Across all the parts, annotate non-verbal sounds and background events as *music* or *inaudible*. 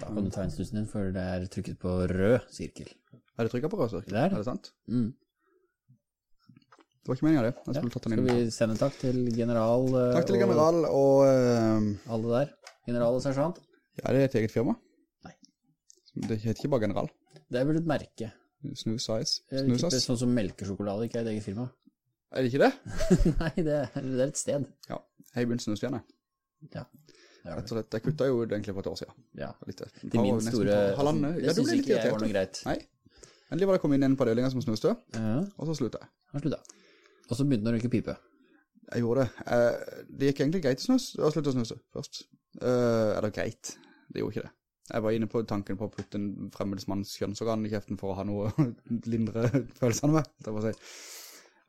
Da kan du ta inn snusen din, for det er trykket på rød sirkel. Er det trykket på rød sirkel? Det er det. Er det sant? Mm. Det var ikke meningen av det. Jeg Ja. tatt den Skal vi sende takk til general eh, Takk til general og... eh, og alle der? General og sersjant? Ja, det er et eget firma. Nei. Det heter ikke bare general. Det er vel et merke. Snus Ice. Er Snus Ice. sånn som melkesjokolade ikke er et eget firma. Er det ikke det? *laughs* Nei, det er, det er et sted. Ja. Jeg har begynt snus igjen, jeg. Ja. Det Rett og slett. Jeg kutta jo det egentlig for et år siden. ja. Litt, et Til min store... Halvandet. det Ja, du ble litt irritert. noe greit. Nei. Endelig var det kommet inn en par delinger som snuste, Ja, og så sluttet jeg. Og så begynte han å røyke pipe. Jeg gjorde det. Eh, det gikk egentlig greit å snus, og slutte å snuse først. Eh, eller greit, det gjorde ikke det. Jeg var inne på tanken på å putte en fremmedsmanns kjønnsorgan i kjeften for å ha noe *laughs* lindre følelsene med, det å.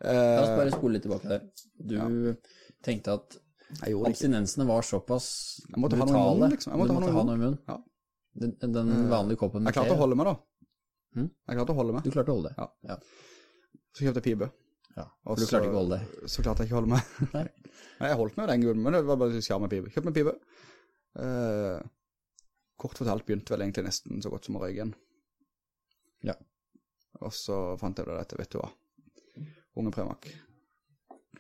La oss Eh, bare spole litt tilbake der. Du tenkte at abstinensene var såpass Jeg måtte ha noe i brutale. munnen, liksom. Jeg måtte måtte ha noe i munnen. Ja. Den, den vanlige koppen med Jeg klarte å holde meg da. Hmm? Jeg klarte å holde meg. Du klarte å holde det. Ja. Ja. Så kjøpte jeg pibe. Ja, for du klarte ikke å holde det. Så klarte jeg ikke å holde meg. *laughs* Nei. Nei, jeg holdt meg den grunnen, men det var bare skjerm med pibe. Kjøpte meg pibe. Eh, kort fortalt begynte vel egentlig nesten så godt som å røyke igjen. Ja. Og så fant jeg det dette, vet du hva. Unge premak.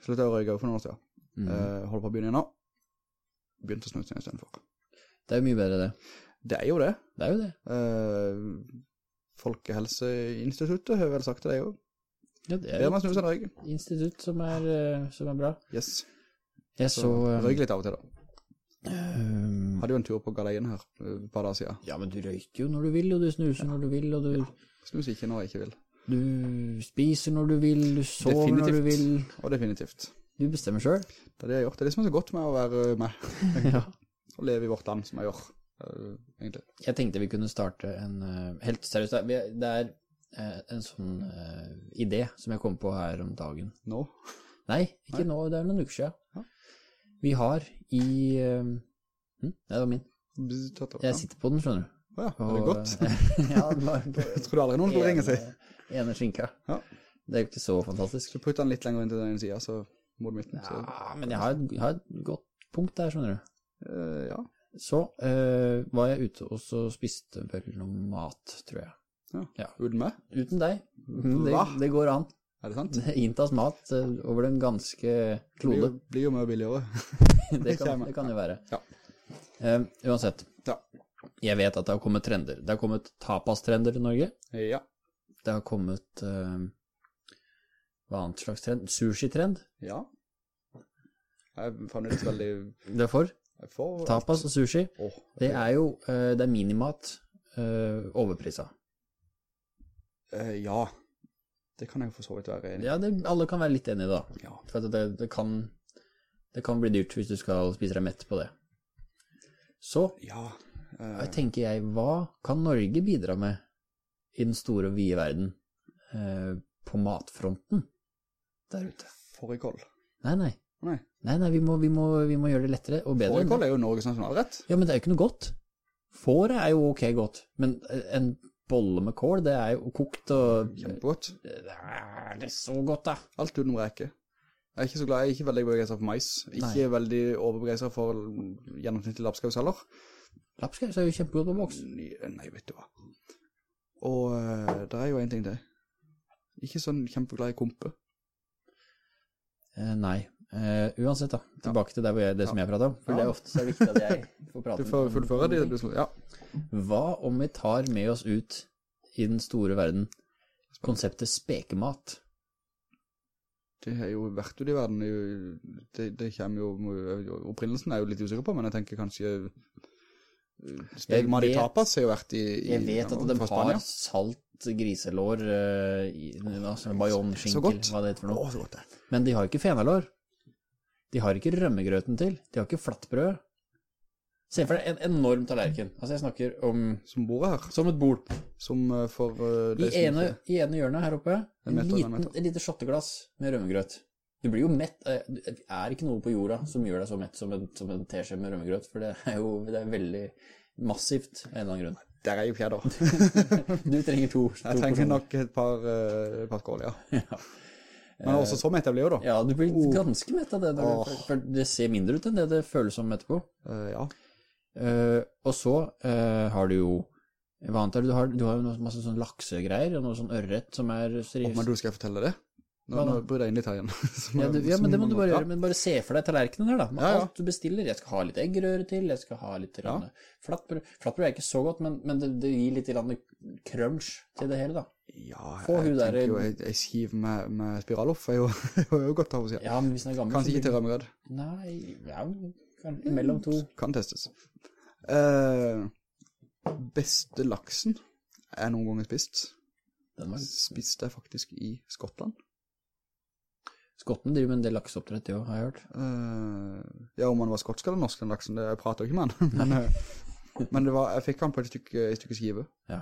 Sluttet å røyke for noen år siden. Mhm. Uh, holder på å begynne igjen nå. Begynte å snuse igjen i stedet for. Det er jo mye bedre det. Det er jo det. Det er jo det. Uh, Folkehelseinstituttet har vel sagt det, det jo. Ja, det Det er jo snuser et institutt som er, eh, som er bra. Yes. Jeg Så så... røyke litt av og til da. Um, Hadde jo en tur på Galeien her, et par dager siden. ja, men du røyker jo når du vil, og du snuser når du vil, og du, Snus ikke når jeg ikke vil. du spiser når du vil, du sover når du Definitivt. vil. Og definitivt. Du bestemmer selv. Det er det jeg har gjort. Det er det som er så godt med å være med. *laughs* ja. Å leve i vårt land, som jeg gjør, eh, egentlig. Jeg tenkte vi kunne starte en, eh, helt seriøst, det er- eh, en sånn uh, idé som jeg kom på her om dagen. Nå. Nei, ikke nå, det er noen uker siden. Ja. Vi har i... uh, hm, det var min. Jeg sitter på den, skjønner du. Ja, er det Og- godt? *laughs* ja, det var på *laughs* Jeg tror aldri noen skulle ringe seg. ene skinka. Ja. Det er jo ikke så fantastisk. Så putt den litt lenger inn til den siden, så Så, Ja, men jeg har, et- jeg har et godt punkt der, skjønner du. Uh, ja. Så uh, var jeg ute og så spiste vel noe mat, tror jeg. Ja, Uten meg? Uten deg. Det, det går an. Er det sant? Det inntas mat eh, over den ganske Blir jo, klode. blir jo mye billigere. *laughs* Det kan, det kan jo være. Ja. Uansett. Ja. Jeg vet at det har kommet trender. Det har kommet tapas-trender i Norge. Ja. Det har kommet Hva annet slags trend? Sushi-trend. Ja. Jeg fant ut veldig... Det er for. Jeg får... Tapas og sushi. Åh, Det er jo eh, Det er minimat uh, overprisa. eh, ja. Det kan jeg for så vidt være enig i. Ja, det, alle kan være litt enige da. Ja. For det, det, kan, det kan bli dyrt hvis du skal spise deg mett på det. Så Ja. jeg Eh, tenker jeg, hva kan Norge bidra med i den store og vide verden uh, på matfronten der ute? Fårikål. Nei, nei. Nei. Nei, nei, vi må, vi må, vi må gjøre det lettere og bedre. Fårikål er jo Norges nasjonalrett. Ja, men det er jo ikke noe godt. Fåret er jo ok godt, men en bolle med kål, det er jo kokt og... Kjempegodt. Det Er det så godt da? Alt utenom reke. Jeg er ikke så glad, jeg er ikke veldig begeistret for mais. Ikke veldig overbegeistret for gjennomsnittlig lapskaus heller. Lapskaus er jo kjempegodt på boks. Nei, nei, vet du hva. Og det er jo en ting til. Ikke sånn kjempeglad i kompe. Eh, nei. Eh, uansett da, tilbake til det, jeg, det som jeg prater om, for Ja. det er ofte så viktig at jeg *laughs* får prate Du får fullføre det. du Ja. Hva om vi tar med oss ut i den store verden konseptet spekemat? Det har jo vært ute i verden. det Det, kommer jo... Opprinnelsen er jeg jo litt usikker på, men jeg tenker kanskje... Spekemat i tapas har jo vært i... i Jeg vet at de har Spania. Griselår, uh, i, altså Så godt. hva det heter for noe. Å, så godt det. Men de har ikke fenalår. De har ikke rømmegrøten til. De har ikke flatbrød. Se for deg en enorm tallerken. Altså jeg snakker om Som bordet her. som et bord. Som uh, for uh, I ene, I ene hjørnet her oppe, en, en liten, en lite shotteglass med rømmegrøt. Du blir jo mett. eh, Det er ikke noe på jorda som gjør deg så mett som en, som en teskje med rømmegrøt, for det er jo det er veldig massivt av en eller annen grunn. Der er jo fjeder. *laughs* Du trenger to. to Jeg trenger nok et par, uh, par skål, ja. Ja. Men også så mett jeg blir jo da. ja, du blir ganske mett av det, når- oh. det ser mindre ut enn det det føles som etterpå. Uh, ja. Uh, og så uh, har du jo Hva annet er det du har? Du har masse sånn laksegreier, og noe sånn ørret som er Å, Oh, men du skal jeg fortelle det? Nå, nå bryr jeg inn litt her igjen. Ja, ja, men det må du bare gjøre. Men bare se for deg tallerkenen her, da. Med Ja, ja. alt du bestiller. Jeg skal ha litt eggerøre til, jeg skal ha litt Ja. flatbrød. Flatbrød er ikke så godt, men, men det, det gir litt crunch til det hele, da. Ja, jeg hun der- tenker jo, ei, ei skive med, med spiraloff er er jo godt av å si. Ja, men hvis den er gammel Kanskje ikke til rømmerød. Nei, ja, kan, mellom to. Kan testes. Uh, beste laksen er noen ganger spist. Den. Spiste jeg faktisk i Skottland. Skottene driver med en del lakseoppdrett, jo, har jeg hørt. Uh, ja, om han var skotsk eller norsk, den laksen, det, jeg prater ikke med han. *laughs* men, uh, men det var, jeg fikk han på et stykke, et stykke skive. Ja.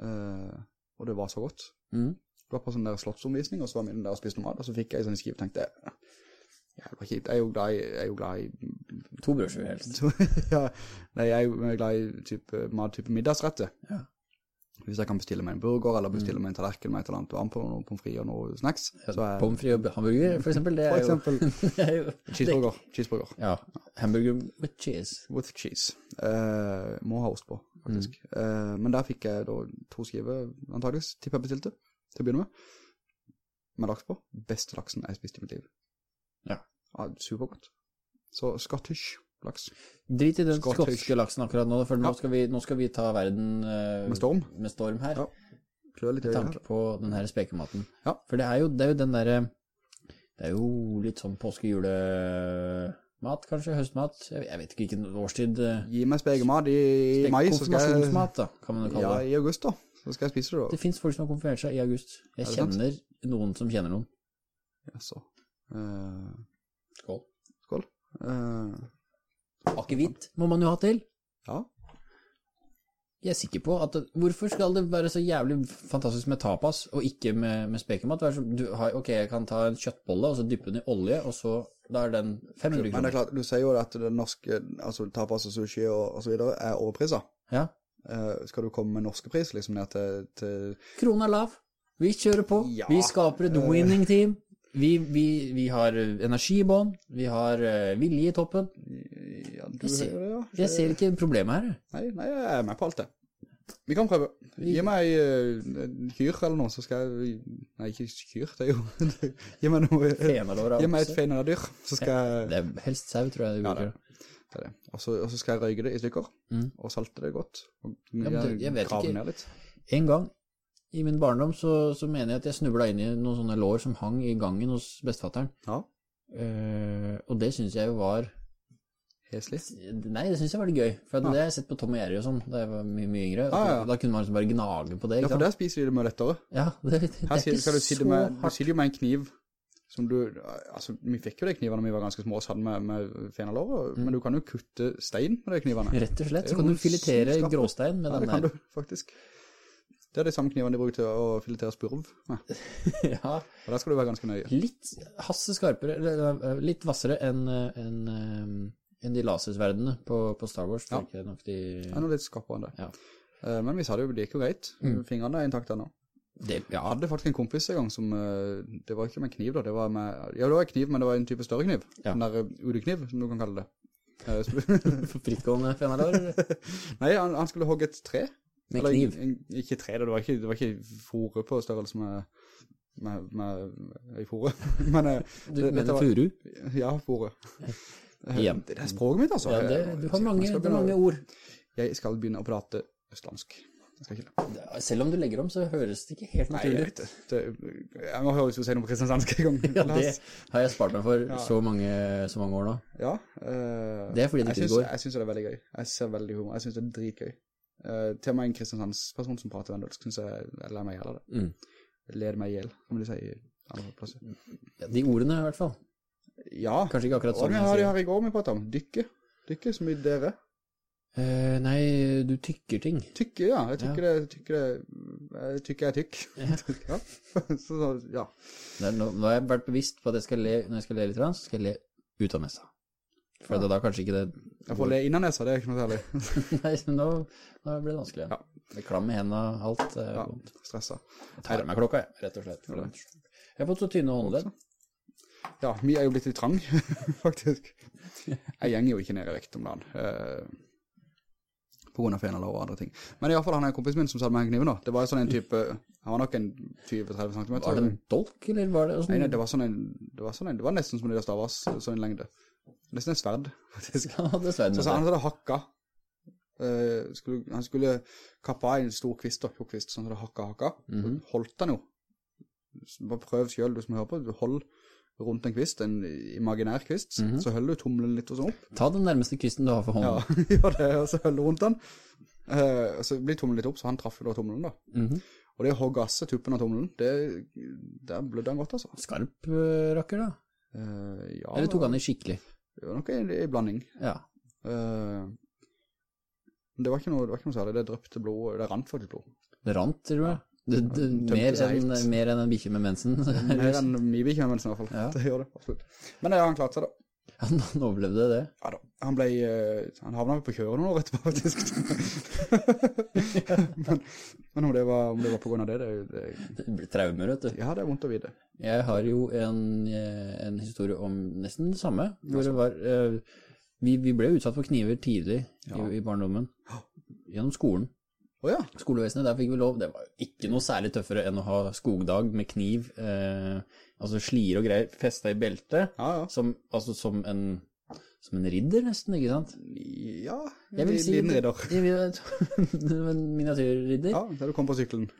Uh, og det var så godt. Mm. Det var på sånn der slottsomvisning, og så var vi der og spiste noe mat, og så fikk jeg sånn skive, og tenkte jævla kjipt, jeg er jo glad i, jeg er jo glad i, To brødskiver helst. *laughs* ja, nei, jeg er jo glad i type, mat, type middagsrette. Ja. Hvis jeg kan bestille meg en burger, eller bestille meg en tallerken med et eller annet varm på, noe pommes frites og noe snacks, Ja, Pommes frites og hamburger, for eksempel, det for eksempel *laughs* er jo cheeseburger, cheeseburger. Ja, hamburger with cheese. With cheese. Eh, må ha ost på, faktisk. Mm. Eh, men der fikk jeg da to skiver, antageligvis, tipper jeg bestilte, til å begynne med. Med laks på. Beste laksen jeg spiste i mitt liv. Ja. supergodt. Så Scottish laks. Drit i den skotske laksen akkurat nå, for nå, skal vi, nå skal vi ta verden uh, Med storm. med storm her. Ja. Med tanke på den her spekematen. Ja. For det er jo, det er jo den derre Det er jo litt sånn påskejulemat, kanskje, høstmat. Jeg, jeg vet ikke hvilken årstid eh, Gi meg spekemat i, i mai, så skal jeg... Konfirmasjonsmat, da, kan man jo kalle Ja, det. i august da. Så skal jeg spise det da. Det finnes folk som har konfirmert seg i august. Jeg kjenner sant? noen som kjenner noen. Ja, så. Eh, Skål. skål. Eh, Akevitt må man jo ha til. ja. Jeg er sikker på at Hvorfor skal det være så jævlig fantastisk med tapas, og ikke med, med spekemat? Ok, jeg kan ta en kjøttbolle, og så dyppe den i olje, og så Da er den 500 Men det er klart, du sier jo at det norske, altså tapas og sushi og, og så videre, er overprisa. Ja. Uh, skal du komme med norske pris liksom ned til, til Krona er lav. Vi kjører på. Ja. Vi skaper et winning team. Vi, vi, vi har energi i bånn. Vi har eh, vilje i toppen. Ja, du, Jeg ser- ja, Jeg ser ikke problemet her. Nei, nei, jeg er med på alt det. Vi kan prøve. Gi meg en kyr eller noe, så skal jeg... Nei, ikke kyr, det er jo... *laughs* Gi meg noe... Fenalår Gi meg et fenaldyr, så skal jeg... Det er helst sau, tror jeg Ja, det. Det er det. Og så, og så skal jeg røyge det i stykker, Mm. og salte det godt. Og men det- jeg vet ikke. En gang i min barndom så, så mener jeg at jeg snublet inn i noen sånne lår som hang i gangen hos bestefatteren. Ja, Uh, og det synes jeg jo var heslig. Nei, det synes jeg var litt gøy. For Ja. det har jeg sett på Tom og Jerry og sånn da jeg var mye, mye yngre. Ah, ja. Da kunne man liksom bare gnage på det. Ja, for sant? der spiser de det mye lettere. Ja, *laughs* det, det, det er ikke så sitte med, du sitter jo med en kniv som du, altså vi fikk jo de knivene vi var ganske små og hadde med, med fenalår, Mm. men du kan jo kutte stein med de knivene. Rett og slett. Så kan du filetere skarpe- gråstein med Ja, det kan du faktisk. Det er de samme knivene de bruker til å filetere spurv. med. *laughs* ja, Og der skal du være ganske nøye. litt hasse skarpere, eh, litt vassere enn eh, enn, eh, de lasersverdene på, på Star Wars. Ja. jeg nok de... Det er noe litt skarpere. Ja. uh, Men vi sa det jo, det gikk jo greit. Mm. Fingrene er intakte ennå. Det, ja, Jeg hadde faktisk en kompis en gang som, eh, det var ikke med kniv da, det var med, ja det var en kniv, men det var en type større kniv. Ja. Den der eh, udekniv, som du kan kalle det. *laughs* For frittgående fenalår. der? Nei, han, han skulle hogge et tre. Med Eller, kniv. En, ikke tre, det var ikke, det var ikke fore på størrelse med, med, med ei fore. *laughs* Men eh, Du det- mener var- furu? ja, fore. *laughs* Eh, Igjen. Det er språket mitt, altså. Ja, det, du har mange, Jeg er mange ord. Jeg skal begynne å prate østlandsk. Jeg. Selv om du legger om, så høres det ikke helt jeg naturlig ut. det jeg må høre hvis du sier noe kristiansandsk en gang. *laughs* Ja, det *laughs* har jeg spart meg for Ja. så, mange, så mange år nå. Ja, Uh, Det er fordi det ikke går. Jeg synes det er veldig gøy. Jeg ser veldig humor. Jeg synes det er dritgøy. Uh, til og med en kristiansandsperson som prater vendølsk, synes jeg, jeg lærer meg av det. Mm. Leder meg ihjel, som de sier andre plasser. Ja, de ordene i hvert fall. Ja, Kanskje ikke akkurat og sånn vi jeg har her i går vi pratet om. Dykke. Dykke mye dere. Uh, nei, du tykker ting. Tykker, ja. Jeg tykker det, tykker det, jeg tykker jeg tykk. Ja. *laughs* *laughs* så, ja. Nå, nå har jeg vært bevisst på at jeg skal le, når jeg skal le litt, så skal jeg le ut av nesa. For Ja. da, kanskje ikke det... Jeg får le innan nesa, det er ikke noe særlig. *laughs* Nei, nå, nå blir det vanskelig. Ja. Det klam i hendene, alt. eh, Ja, vondt. stressa. Jeg tar meg klokka, jeg, rett og slett. Jeg har fått så tynne håndledd. Ja, vi er jo blitt litt trang, *laughs* faktisk. Jeg gjenger jo ikke ned i vekt om dagen. Eh, på grunn av fenalår og andre ting. Men i hvert fall han er en kompis min som satt med en kniv nå. Det var jo sånn en type, han var nok en 20-30 cm. Var det en dolk, eller var det Nei, sånn? nei, det var sånn en, det var sånn en, det var nesten som det der stavas, sånn en lengde. Nesten en sverd, *laughs* faktisk. Ja, dessverre. Så, så han hadde hakka, eh, skulle, han skulle kappa en stor kvist, da, kvist, sånn at det hakka, hakka. Så holdt han jo. Bare prøv selv, du som hører på, du hold rundt en kvist, en imaginær kvist, så holder du tommelen litt og sånn opp. Ta den nærmeste kvisten du har for hånden. Ja, *laughs* gjør det, og så holder du rundt den. Uh, så blir tommelen litt opp, så han traff jo da tommelen da. Mhm. Og det å hogge gasse tuppen av tommelen, det, der blødde han godt, altså. Skarp uh, rakker, da. Uh, ja, Eller tok han det skikkelig? det var nok en, en blanding. Ja. Det var ikke noe, det var ikke noe særlig, det drøpte blod, det rant faktisk blod. Det rant, tror jeg. Det, det, du, mer, enn, helt. mer enn en bikkje med mensen. Mer enn mye bikkje med mensen i hvert fall. Ja. *laughs* Det gjør det, absolutt. Men ja, han klarte seg da. Han, han overlevde det. Ja da. Han ble, eh, han havnet på kjøret noen år etterpå faktisk. *laughs* men, men om det var, om det var på grunn av det, det, det, Det ble traumer, vet du. ja, det er vondt å vite. Jeg har jo en, eh, en historie om nesten det samme, hvor det var, eh, vi, vi ble utsatt for kniver tidlig i, i barndommen, gjennom skolen. Åja, Skolevesenet, der fikk vi lov, det var ikke noe særlig tøffere enn å ha skogdag med kniv, eh, altså slier og greier, festet i beltet, ja, ja. som, altså som en, som en ridder nesten, ikke sant? Ja, Jeg vil si liten ridder. *laughs* En miniatyrridder. Ja, der du kom på sykkelen.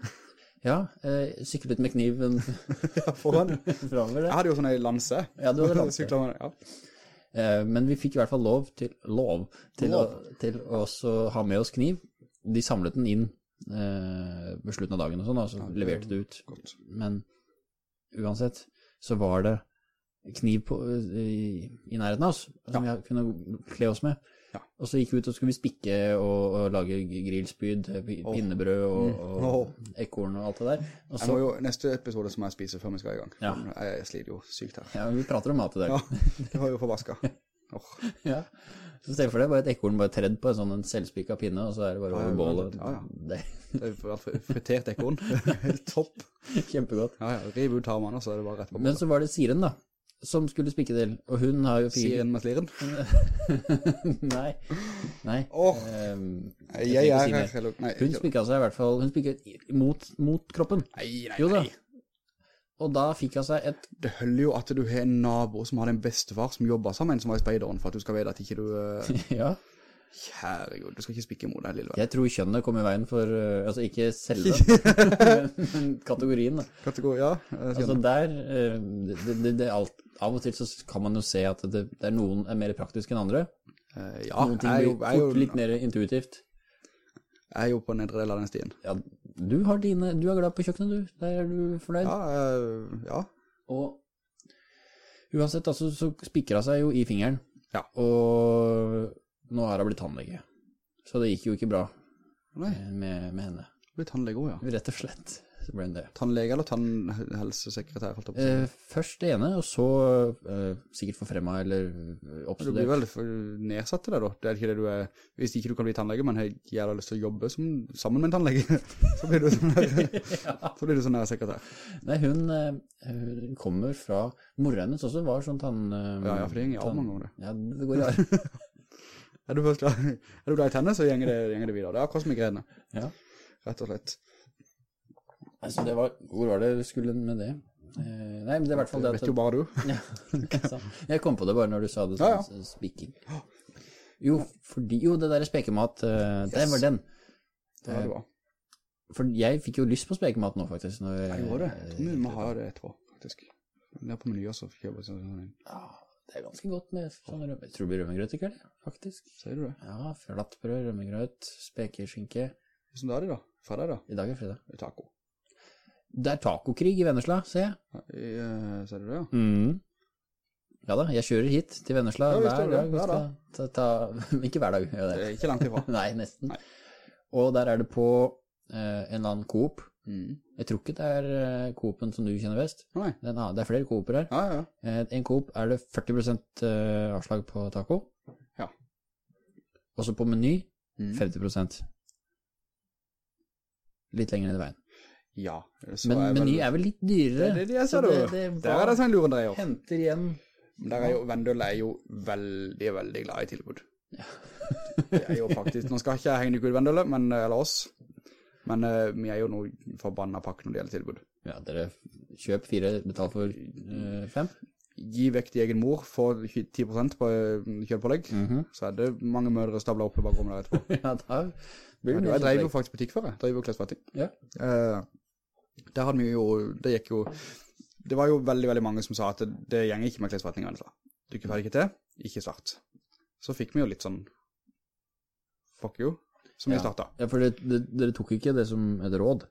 Ja, eh, syklet med kniven *laughs* Ja, foran. framover Jeg hadde jo sånn en lanse. Ja, du hadde lanse. Med, ja. Eh, men vi fikk i hvert fall lov til, lov til, Lov. Å, til å også ha med oss kniv. De samlet den inn eh, ved slutten av dagen og sånn, og så leverte det ut. Godt. Men uansett, så var det kniv på, i, i nærheten av oss, som vi kunne kle oss med. Ja. Og så gikk vi ut og skulle vi spikke og, og lage grillspyd, pinnebrød og, og ekorn og alt det der. Og Jeg må jo, neste episode som jeg spiser før vi skal i gang. Ja. Jeg sliter jo sykt her. ja, vi prater om mat i dag. Ja, det var jo forbaska. *laughs* Åh, *laughs* Ja. Så se for deg bare et ekorn bare tredd på en sånn en selvspikka pinne, og så er det bare over bålet. ja, ja. Det er fritert ekorn. Helt *laughs* topp. kjempegodt. Ja, ja, riv ut tarmene, så er det bare rett på Men så var det Siren da, som skulle spikke til, og hun har jo fire... Siren med sliren. *laughs* nei, nei. Åh. Ehm, Jeg, jeg jeg her. eller- Nei, Hun spikket spikka seg i hvert fall, hun spikket mot, mot kroppen. nei, nei, Jo da. Og da fikk jeg seg et, Det holder jo at du har en nabo som har en bestefar som jobber sammen, som var i speideren, for at du skal vite at ikke du... eh, *laughs* ja, Herregud, du skal ikke spikke imot deg, lille venn. jeg tror kjønnet kom i veien for, eh, altså ikke selve, *laughs* men, kategorien da. Kategori, ja. Altså der, eh, det, det, det alt, av og til så kan man jo se at det, det er noen er mer praktisk enn andre. Ja, Noen ting jo, blir fort jo, litt mer intuitivt. jeg er jo på nedre del av den stien. Ja, du har dine, du er glad på kjøkkenet du, der er du fornøyd. Ja, Øh, ja. Og uansett, altså, så spikra seg jo i fingeren. Ja. Og nå er hun blitt tannlege. Så det gikk jo ikke bra med, med henne. Blitt tannlege også, ja. Rett og slett, så ble det. Tannlege eller tannhelsesekretær, holdt jeg si. Eh, først det ene, og så eh, sikkert forfremma eller eh, Du blir vel nedsatt til det da. Det er ikke det du er, hvis ikke du kan bli tannlege, men har jævla lyst til å jobbe som, sammen med en tannlege, *laughs* så blir du sånn her, *laughs* *laughs* så blir du sånn her sekretær. Nei, hun, eh, hun kommer fra, mora hennes også var sånn tann... eh, Ja, ja, for det gjenger i arv mange ganger det. Ja, det går i arv. Er du, først, glad- er du glad i tennis, så gjenger det, gjenger det videre. Det er akkurat som migrene, ja. rett og slett. Altså, det var, hvor var det du skulle med det? Eh, nei, men det er i hvert fall Det at... vet jo bare du. *laughs* Ja, sant. Jeg kom på det bare når du sa det Ja, sånn speaking. Jo, fordi, jo, det der spekemat, uh, det var den. Det var det var. For jeg fikk jo lyst på spekemat nå, faktisk. Når, Jeg gjorde det. Jeg tror vi må ha det etterpå, faktisk. Nede på meny også, fikk jeg bare sånn. Ja, det er ganske godt med sånn rømme. Jeg tror det blir rømmegrøt, i det? Faktisk. Sier du det? Ja, flattbrød, rømmegrøt, spekeskinke. Hvordan er det da? Fredag da? I dag er fredag. Taco. Det er tacokrig i Vennesla, ser jeg. Ja, eh, Sier du det, ja? Mm. Ja da, jeg kjører hit til Vennesla Ja, visst hver gjør du det. dag. Vi Hver dag. ta, ta, *laughs* ikke hver dag, gjør jeg Det det. er ikke langt ifra. *laughs* Nei, nesten. Nei. Og der er det på eh, en eller annen Coop. Mm. Jeg tror ikke det er eh, Coopen som du kjenner best. Nei. Det er, en annen- det er flere Cooper her. Ja, ja. Eh, en Coop er det 40 eh, avslag på taco. Ja. Også på meny, Mm. 50 Litt lenger ned i veien. Ja. Men er vel- meny er vel litt dyrere. Det er det de så sa du. det- Der er det sånn lurendreier. Henter igjen. Der er jo, Vendel er jo veldig, veldig glad i tilbud. Ja. *laughs* Det er jo faktisk, nå skal ikke jeg henge ut Vendel, men, eller oss, men uh, vi er jo noe forbanna pakke når det gjelder tilbud. Ja, dere kjøp fire, betal for uh, fem. Gi vekk til egen mor, få 10% på kjølpålegg, mm -hmm. så er det mange mødre stabler oppe bak rommet der etterpå. *laughs* ja, da blir det mye jeg drev jo faktisk butikk før, jeg drev jo klesvetting. Ja. Eh, der hadde vi jo, det gikk jo, det var jo veldig, veldig mange som sa at det, det gjenger ikke med klesvetting, Vennesla. Du kan ferdig ikke til, ikke svart. Så fikk vi jo litt sånn, fuck you, som vi Ja. startet. Ja, for det, det, dere tok ikke det som et råd.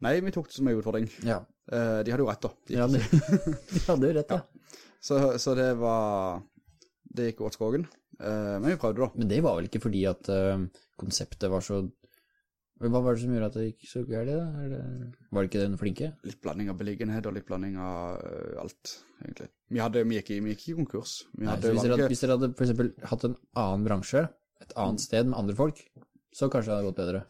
Nei, vi tok det som en utfordring. Ja, Eh, de hadde jo rett da. De, ja de, *laughs* de hadde jo rett, ja. så, så det var, det gikk åt skogen. Eh, men vi prøvde da. Men det var vel ikke fordi at uh, konseptet var så... Hva var det som gjorde at det gikk så gærlig da? Eller. Var det ikke den flinke? Litt blanding av beliggenhet og litt blanding av eh, alt, egentlig. Vi, hadde, vi, gikk, i- vi gikk i konkurs. Vi Nei, hvis dere, hadde, hvis dere hadde for eksempel hatt en annen bransje, et annet sted med andre folk, så kanskje det hadde gått bedre.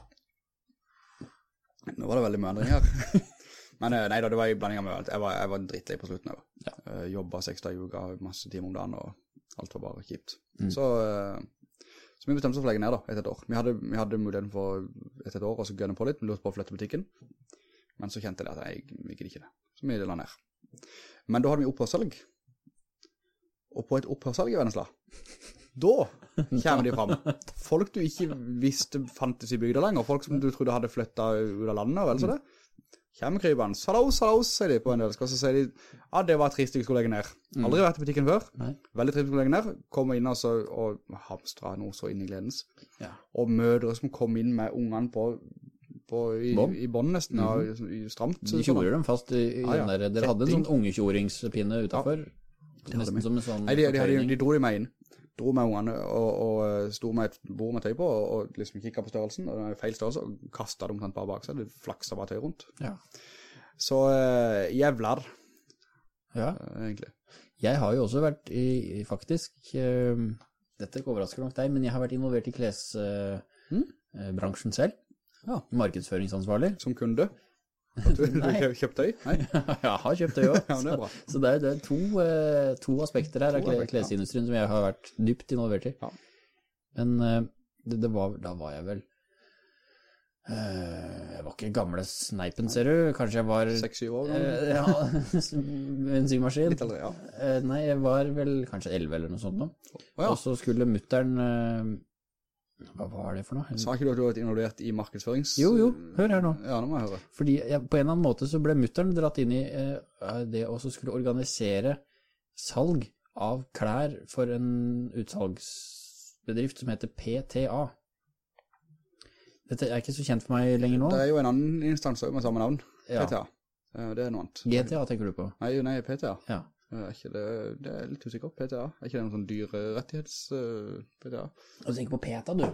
Nå var det veldig mye endring her. *laughs* Men eh, nei da, det var i blanding av mye. Jeg var, jeg var drittlei på slutten. Jeg, Ja. uh, jobbet seks dager i uka, masse timer om dagen, og alt var bare kjipt. Mm. Så, eh, så vi bestemte oss for å legge ned da, etter et år. Vi hadde, vi hadde muligheten for etter et år, og så gønne på litt, vi lurte på å flytte butikken. Men så kjente jeg at jeg, jeg gidder ikke det. Så vi la ned. Men da hadde vi opphørssalg. Og på et opphørssalg i Vennesla, *laughs* da kommer de fram. Folk du ikke visste fantes i bygda lenger, folk som du trodde hadde flyttet ut av landet, og vel så det. Kommer krypene, salaus, salaus, sier de på en del, og så sier de, ja, det var trist jeg skulle legge ned. Aldri vært i butikken før, Nei. veldig trist jeg skulle legge ned, kommer inn altså, og hamstra noe så inn i gledens. Ja. Og mødre som kom inn med ungene på, på i, Bånd? i bånd nesten, ja, i, i stramt. De tjorer dem fast i, i Ja, ja. den der, dere hadde en sånn ungekjoringspinne utenfor, Ja. nesten som en sånn Nei, de, de, de, de dro de meg inn. Dro med ungene og, og eh, sto med et bord med tøy på, og, og liksom kikket på størrelsen, og det var feil størrelse, og kastet dem omtrent bare bak seg. Det flakset bare tøy rundt. Ja. Så uh, jævlar, ja. Uh, egentlig. Jeg har jo også vært i, faktisk, uh, dette overrasker nok deg, men jeg har vært involvert i Mm. klesbransjen selv. Ja. Markedsføringsansvarlig. Som kunde. At du, *laughs* du kjøpt kjø- tøy? Nei? *laughs* jeg har kjøpt tøy også. Ja, det. Så, så det er, det er to, eh, to aspekter her av ja. klesindustrien som jeg har vært dypt involvert i. Ja. Men eh, det, det var, da var jeg vel eh, Jeg var ikke gamle sneipen, ser du. Kanskje jeg var Seks-syv år? gammel. eh, Ja, *laughs* en symaskin. Litt eldre, ja. Eh, nei, jeg var vel kanskje 11 eller noe sånt nå. Oh, ja. Og så skulle mutteren eh, Hva var det for noe? Sa ikke du at du har vært involvert i markedsførings... Jo, jo, hør her nå. Ja, nå må jeg høre. Fordi jeg, på en eller annen måte så ble mutteren dratt inn i eh, det å skulle organisere salg av klær for en utsalgsbedrift som heter PTA. Dette er ikke så kjent for meg lenger nå. Det er jo en annen instans med samme navn. PTA. Ja. Det er noe annet. GTA tenker du på? Nei, nei, PTA. Ja. Eh, Er ikke det, det er litt usikker. PTA. Er ikke det noen sånn dyrerettighets uh, PTA? Og du tenker på PETA, du.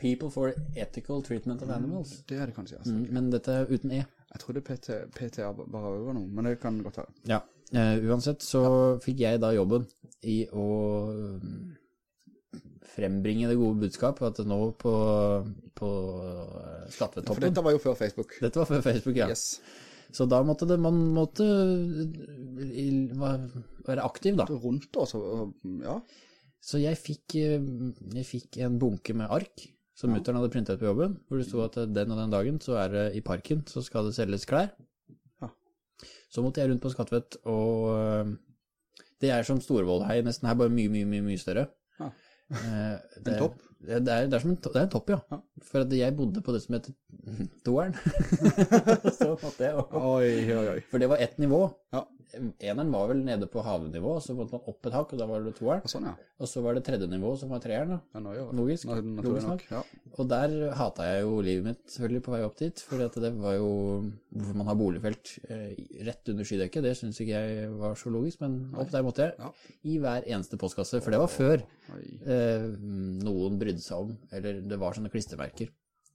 People for Ethical Treatment of Animals. Det er det kanskje, altså. Mm, men dette er uten E. Jeg trodde PT, PTA bare var noe, men det kan godt være. Ja, uh, uansett så fikk jeg da jobben i å mm, frembringe det gode budskap at nå på, på eh, For dette var jo før Facebook. dette var før Facebook, ja. Yes. Så da måtte det, man måtte i- være aktiv da. Rundt også, ja. Så jeg fikk, eh, jeg fikk en bunke med ark som mutteren hadde printet på jobben, hvor det stod at den og den dagen så er det i parken, så skal det selges klær. Ja. Så måtte jeg rundt på Skattvett, og øh, det er som Storvollhei nesten her, bare mye, mye, mye, mye større. Ja. en topp? Det, er, det, er som en, det er en topp, ja. Ja. For at jeg bodde på det som heter *laughs* Toeren. *laughs* så måtte jeg opp. Oi, oi, oi. For det var ett nivå. Ja. Eneren var vel nede på havnivå, så måtte man opp et hakk, og da var det toeren. Og Sånn, ja. Og så var det tredje nivå, som var treeren. ja nå. Logisk. Nå, nå, Logisk nok. Ja. Og der hata jeg jo livet mitt selvfølgelig på vei opp dit, for det var jo hvorfor man har boligfelt eh, rett under skydekket, det synes ikke jeg var så logisk, men opp der måtte jeg i hver eneste postkasse, for det var før eh, noen brydde seg om, eller det var sånne klistremerker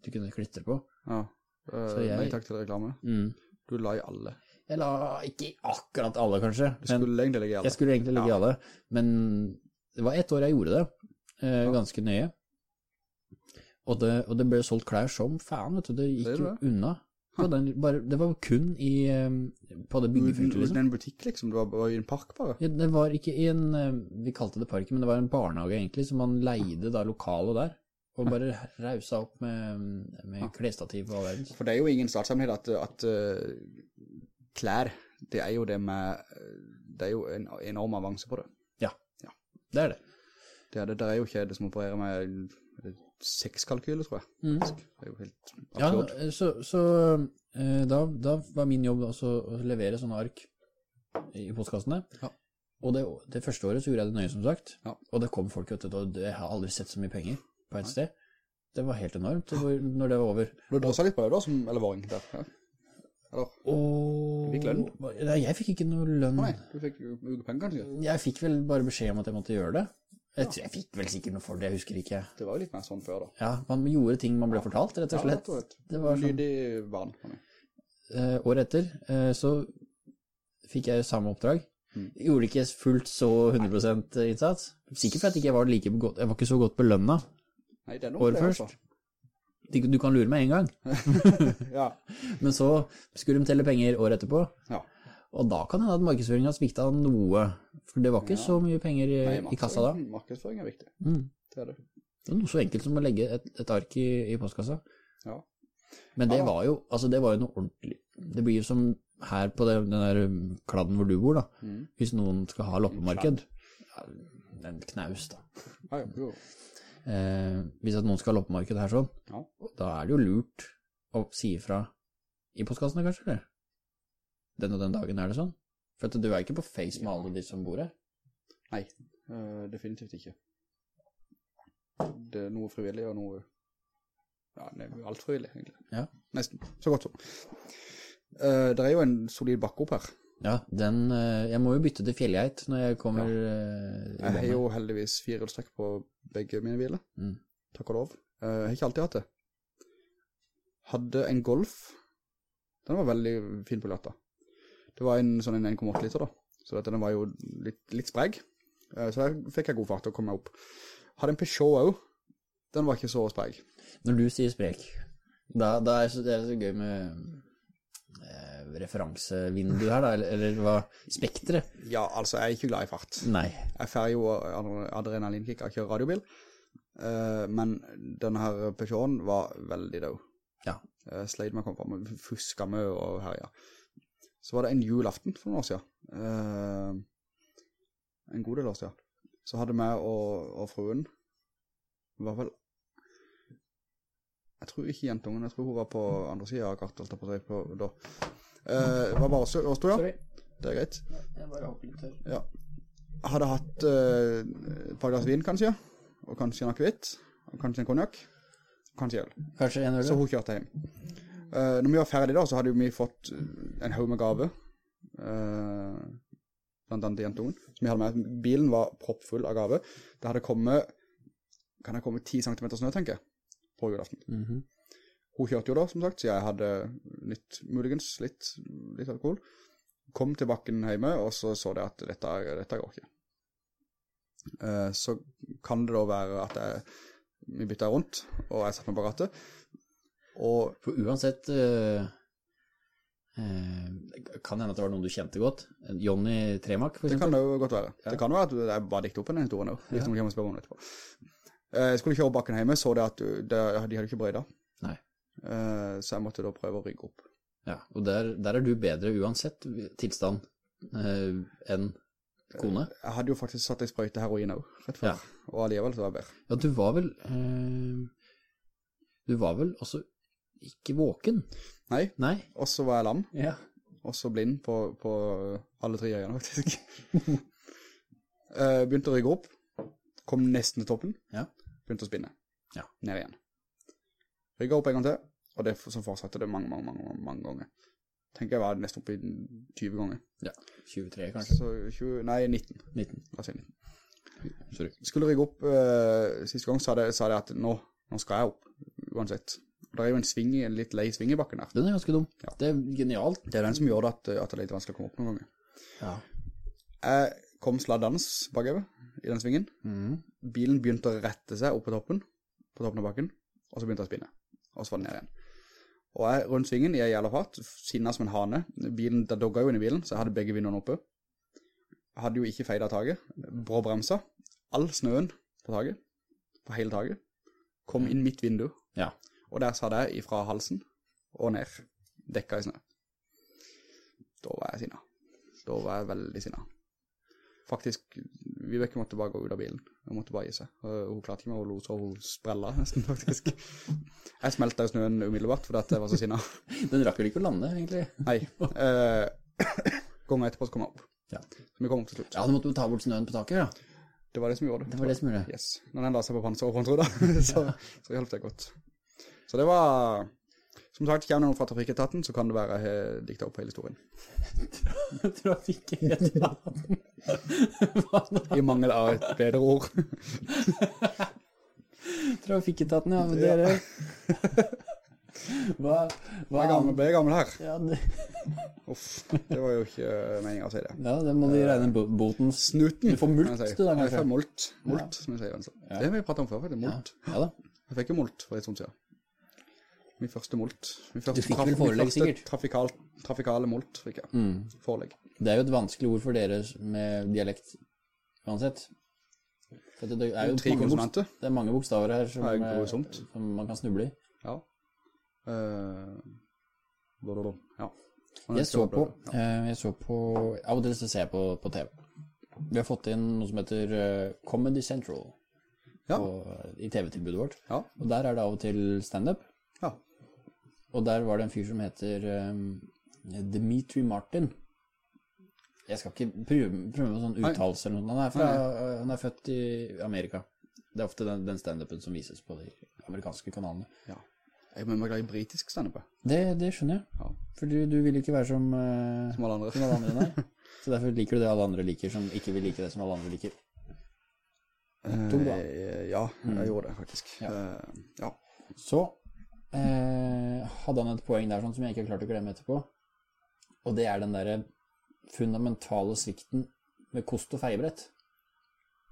du kunne klistre på. Ja. øh, jeg- Nei takk til reklame. Mm. Du la i alle. Jeg la ikke akkurat alle kanskje, Du skulle egentlig legge i alle. jeg skulle egentlig legge i Ja. alle, men det var ett år jeg gjorde det, øh, ganske nøye. Og det, og det ble solgt klær som faen, vet du, det gikk det det? unna. Den, bare, det var kun i, eh, på det byggefeltet, liksom. En butikk liksom, det var, var i en park bare. Ja, det var ikke i en, eh, vi kalte det parken, men det var en barnehage egentlig, som man leide da lokalet der, og bare rausa opp med, med klesstativ og verdens. For det er jo ingen statshemmelighet at, at uh, klær, det er jo det med, det er jo en enorm avanse på det. Ja, Ja. det er det. Det er, det, det er jo ikke det som opererer med sekskalkyler, tror jeg. Mm. Det er jo helt Ja, så, så eh, da, da var min jobb også å levere sånne ark i postkassene. Ja. Og det, det første året så gjorde jeg det nøye, som sagt. Ja. Og det kom folk, vet du, og jeg har aldri sett så mye penger på et sted. Det var helt enormt når det var over. Du drosset litt på det da, som elleveåring der. Ja. Eller, Og... Fikk lønn? Nei, jeg fikk ikke noe lønn. nei, du fikk ukepenger kanskje. Jeg fikk vel bare beskjed om at jeg måtte gjøre det. Jeg, jeg fikk vel sikkert noe for det, jeg husker ikke. Det var jo litt mer sånn før da. Ja, man gjorde ting man ble fortalt, rett og slett. Ja, rett og slett. Det var sånn. Lydig barn. eh, året etter, eh, så fikk jeg samme oppdrag. Mm. Gjorde ikke fullt så 100% innsats. Sikkert for at ikke jeg var like godt, jeg var ikke så godt belønna. Er Året det først. Du du kan lure meg en gang, *laughs* Ja, *laughs* men så skulle de telle penger året etterpå. ja. Og da kan det hende at markedsføringa svikta noe, for det var ikke Ja. så mye penger i, Nei, i kassa da. markedsføring- er viktig. Mm. Det er det. Det er noe så enkelt som å legge et, et ark i, i postkassa. Ja. Men det Ja. var jo, altså det var jo noe ordentlig. Det blir jo som her på den der kladden hvor du bor da. Mm. Hvis noen skal ha loppemarked. En knaus da. Ja, jo. Eh, hvis at noen skal ha loppemarked her sånn, Ja. da er det jo lurt å si ifra i postkassene kanskje, eller? Den og den dagen er det sånn. For du er ikke på face med alle de som bor her. Nei, eh, definitivt ikke. Det er noe frivillig og noe, ja, det er alt frivillig egentlig. Ja. Nesten, så godt så. Uh, det er jo en solid bakke opp her. Ja, den, Uh, jeg må jo bytte til fjellgeit når jeg kommer i Jeg har jo heldigvis fire hjulstrekk på begge mine biler. Mm. Takk og lov. Jeg har ikke alltid hatt det. Hadde en Golf. Den var veldig fin på glatta. Det var en sånn 1,8 liter da. Så dette, den var jo litt, litt spreg. Eh, Så der fikk jeg god fart til å komme meg opp. Hadde en Peugeot også. Den var ikke så spreg. Når du sier sprek, da, da er det så, gøy med eh, referansevindu her da, eller, eller hva, spektret? Ja, altså jeg er ikke glad i fart. Nei. Jeg fer jo adre- adrenalinkick jeg kjører radiobil. Eh, men denne her Peugeoten var veldig død. Ja. Jeg sleit meg kom frem, fuska med og herja. Så var det en julaften for noen år siden. Eh, en god del år siden. Så hadde meg og, og fruen, var vel, jeg tror ikke jentungen, jeg tror hun var på andre siden av kartet, holdt på seg på, da. Eh, var bare oss, oss to, ja. Det er greit. Jeg bare håper litt her. Ja. Hadde hatt eh, et par glass vin, kanskje, og kanskje en akvitt, og kanskje en konjak, kanskje øl. Kanskje en øl? Så hun kjørte hjem. Eh, når vi var ferdige da, så hadde vi fått en haug med gave, Uh, blant annet til jentungen, som vi hadde med. Bilen var proppfull av gave. Det hadde kommet, kan det komme 10 cm snø, tenker jeg, på julaften. Mhm. Hun kjørte jo da, som sagt, så jeg hadde litt, muligens litt, litt alkohol. Kom til bakken hjemme, og så så det at dette, dette går ikke. Uh, så kan det da være at jeg, vi bytter rundt, og jeg satt meg på rattet. Og For uansett uh, uh, kan hende at det var noen du kjente godt. Jonny Tremak, for eksempel. det kan det jo godt være. Det kan jo være at jeg bare dikter opp en historie nå, hvis noen kommer og spør om det etterpå. Uh, Jeg skulle kjøre bakken hjemme, så det at du, det, de hadde ikke brøyda. Eh, Så jeg måtte da prøve å rygge opp. Ja, og der, der er du bedre uansett tilstand eh, enn kone. Jeg hadde jo faktisk satt ei sprøyte heroin også, rett før. Ja. Og alligevel så var jeg bedre. Ja, du var vel eh, Du var vel også ikke våken? Nei, Nei? og så var jeg lam. Ja. også blind på, på alle tre øyene, faktisk. *laughs* Eh, begynte å rygge opp, kom nesten til toppen, Ja. begynte å spinne, Ja. ned igjen. Rygget opp en gang til, og det så fortsatte det mange, mange, mange, mange ganger. Tenker jeg var nesten oppe i 20 ganger. ja. 23 kanskje? Så 20, nei, 19. 19. La oss si 19. Sorry. Skulle rygge opp uh, siste gang, sa det, sa det at nå, nå skal jeg opp, uansett. Det er jo en sving, en litt lei svingebakken der. Den er ganske dum. Ja. Det er genialt. Det er den som gjør det at, at det er litt vanskelig å komme opp noen ganger. Ja. Jeg kom sladdans bakover i den svingen. Mm. Bilen begynte å rette seg opp på toppen, på toppen av bakken, og så begynte jeg å spinne. Og så var det ned igjen. Og jeg rundt svingen i jævla fart, sinnet som en hane. Bilen, det dogget jo inn i bilen, så jeg hadde begge vinduene oppe. Jeg hadde jo ikke feidet taget, brå bremsa. All snøen på taget, på hele taget, kom inn mitt vindu. Ja. Og der satt jeg ifra halsen og ned, dekka i snø. Da var jeg sinna. Da var jeg veldig sinna. Faktisk, Vibeke måtte bare gå ut av bilen. Hun måtte bare gi seg. Hun klarte ikke med å lo, så hun sprella nesten, faktisk. Jeg smelta i snøen umiddelbart, fordi at jeg var så sinna. *laughs* Den rakk vel ikke å lande, egentlig? Nei. Eh, *clears throat* Gangen etterpå så kom jeg opp. Ja. Så vi kom opp til slutt. Ja, du måtte ta bort snøen på taket, ja. Det var det som gjorde det. Det var det som gjorde det. Yes. Når den la seg på panser og tror jeg, *laughs* så, så hjalp det godt. Så det var, som sagt, kommer det noen fra trafikketaten, så kan det være jeg har diktet opp hele historien. *laughs* Trafikketaten. I mangel av et bedre ord. *laughs* Trafikketaten, ja, men dere... Hva, hva Jeg er gammel, ble jeg gammel her. Ja, det, Uff, det var jo ikke meningen å si det. ja, det må de regne bo- boten. Snuten. Du får mult, jeg du da, Jeg kanskje? får Molt, molt, som jeg sier. Altså. Det har vi pratet om før, det er Molt. ja da. Jeg fikk jo molt for et sånt siden. Min første molt. Min første, Du fikk vel forelegg, sikkert? Trafikal, trafikale molt fikk jeg. Mm. Forelegg. Det er jo et vanskelig ord for dere med dialekt, uansett. For det, er jo Tre mange, det er mange bokstaver her som, er eh, som man kan snuble i. Ja. Uh, ja. Jeg så på, ja. jeg så på, av og til så ser jeg på, på TV. Vi har fått inn noe som heter eh, Comedy Central Ja. på, i TV-tilbudet vårt. Ja. Og der er det av og til stand-up. Og der var det en fyr som heter um, Dimitri Martin. Jeg skal ikke prøve, prøve med sånn uttalelse eller noe. Han er, fra, han er født i Amerika. Det er ofte den, den stand-upen som vises på de amerikanske kanalene. ja. Jeg må være glad i britisk stand-up, Det, det skjønner jeg. Ja. For du, du vil ikke være som, uh, som alle andre. som alle andre. Så derfor liker du det alle andre liker, som ikke vil like det som alle andre liker. To, da. Eh, ja, jeg gjorde det faktisk. Ja. Uh, ja. Så eh, hadde han et poeng der sånn, som jeg ikke har klart å glemme etterpå. Og det er den der fundamentale svikten med kost og feiebrett.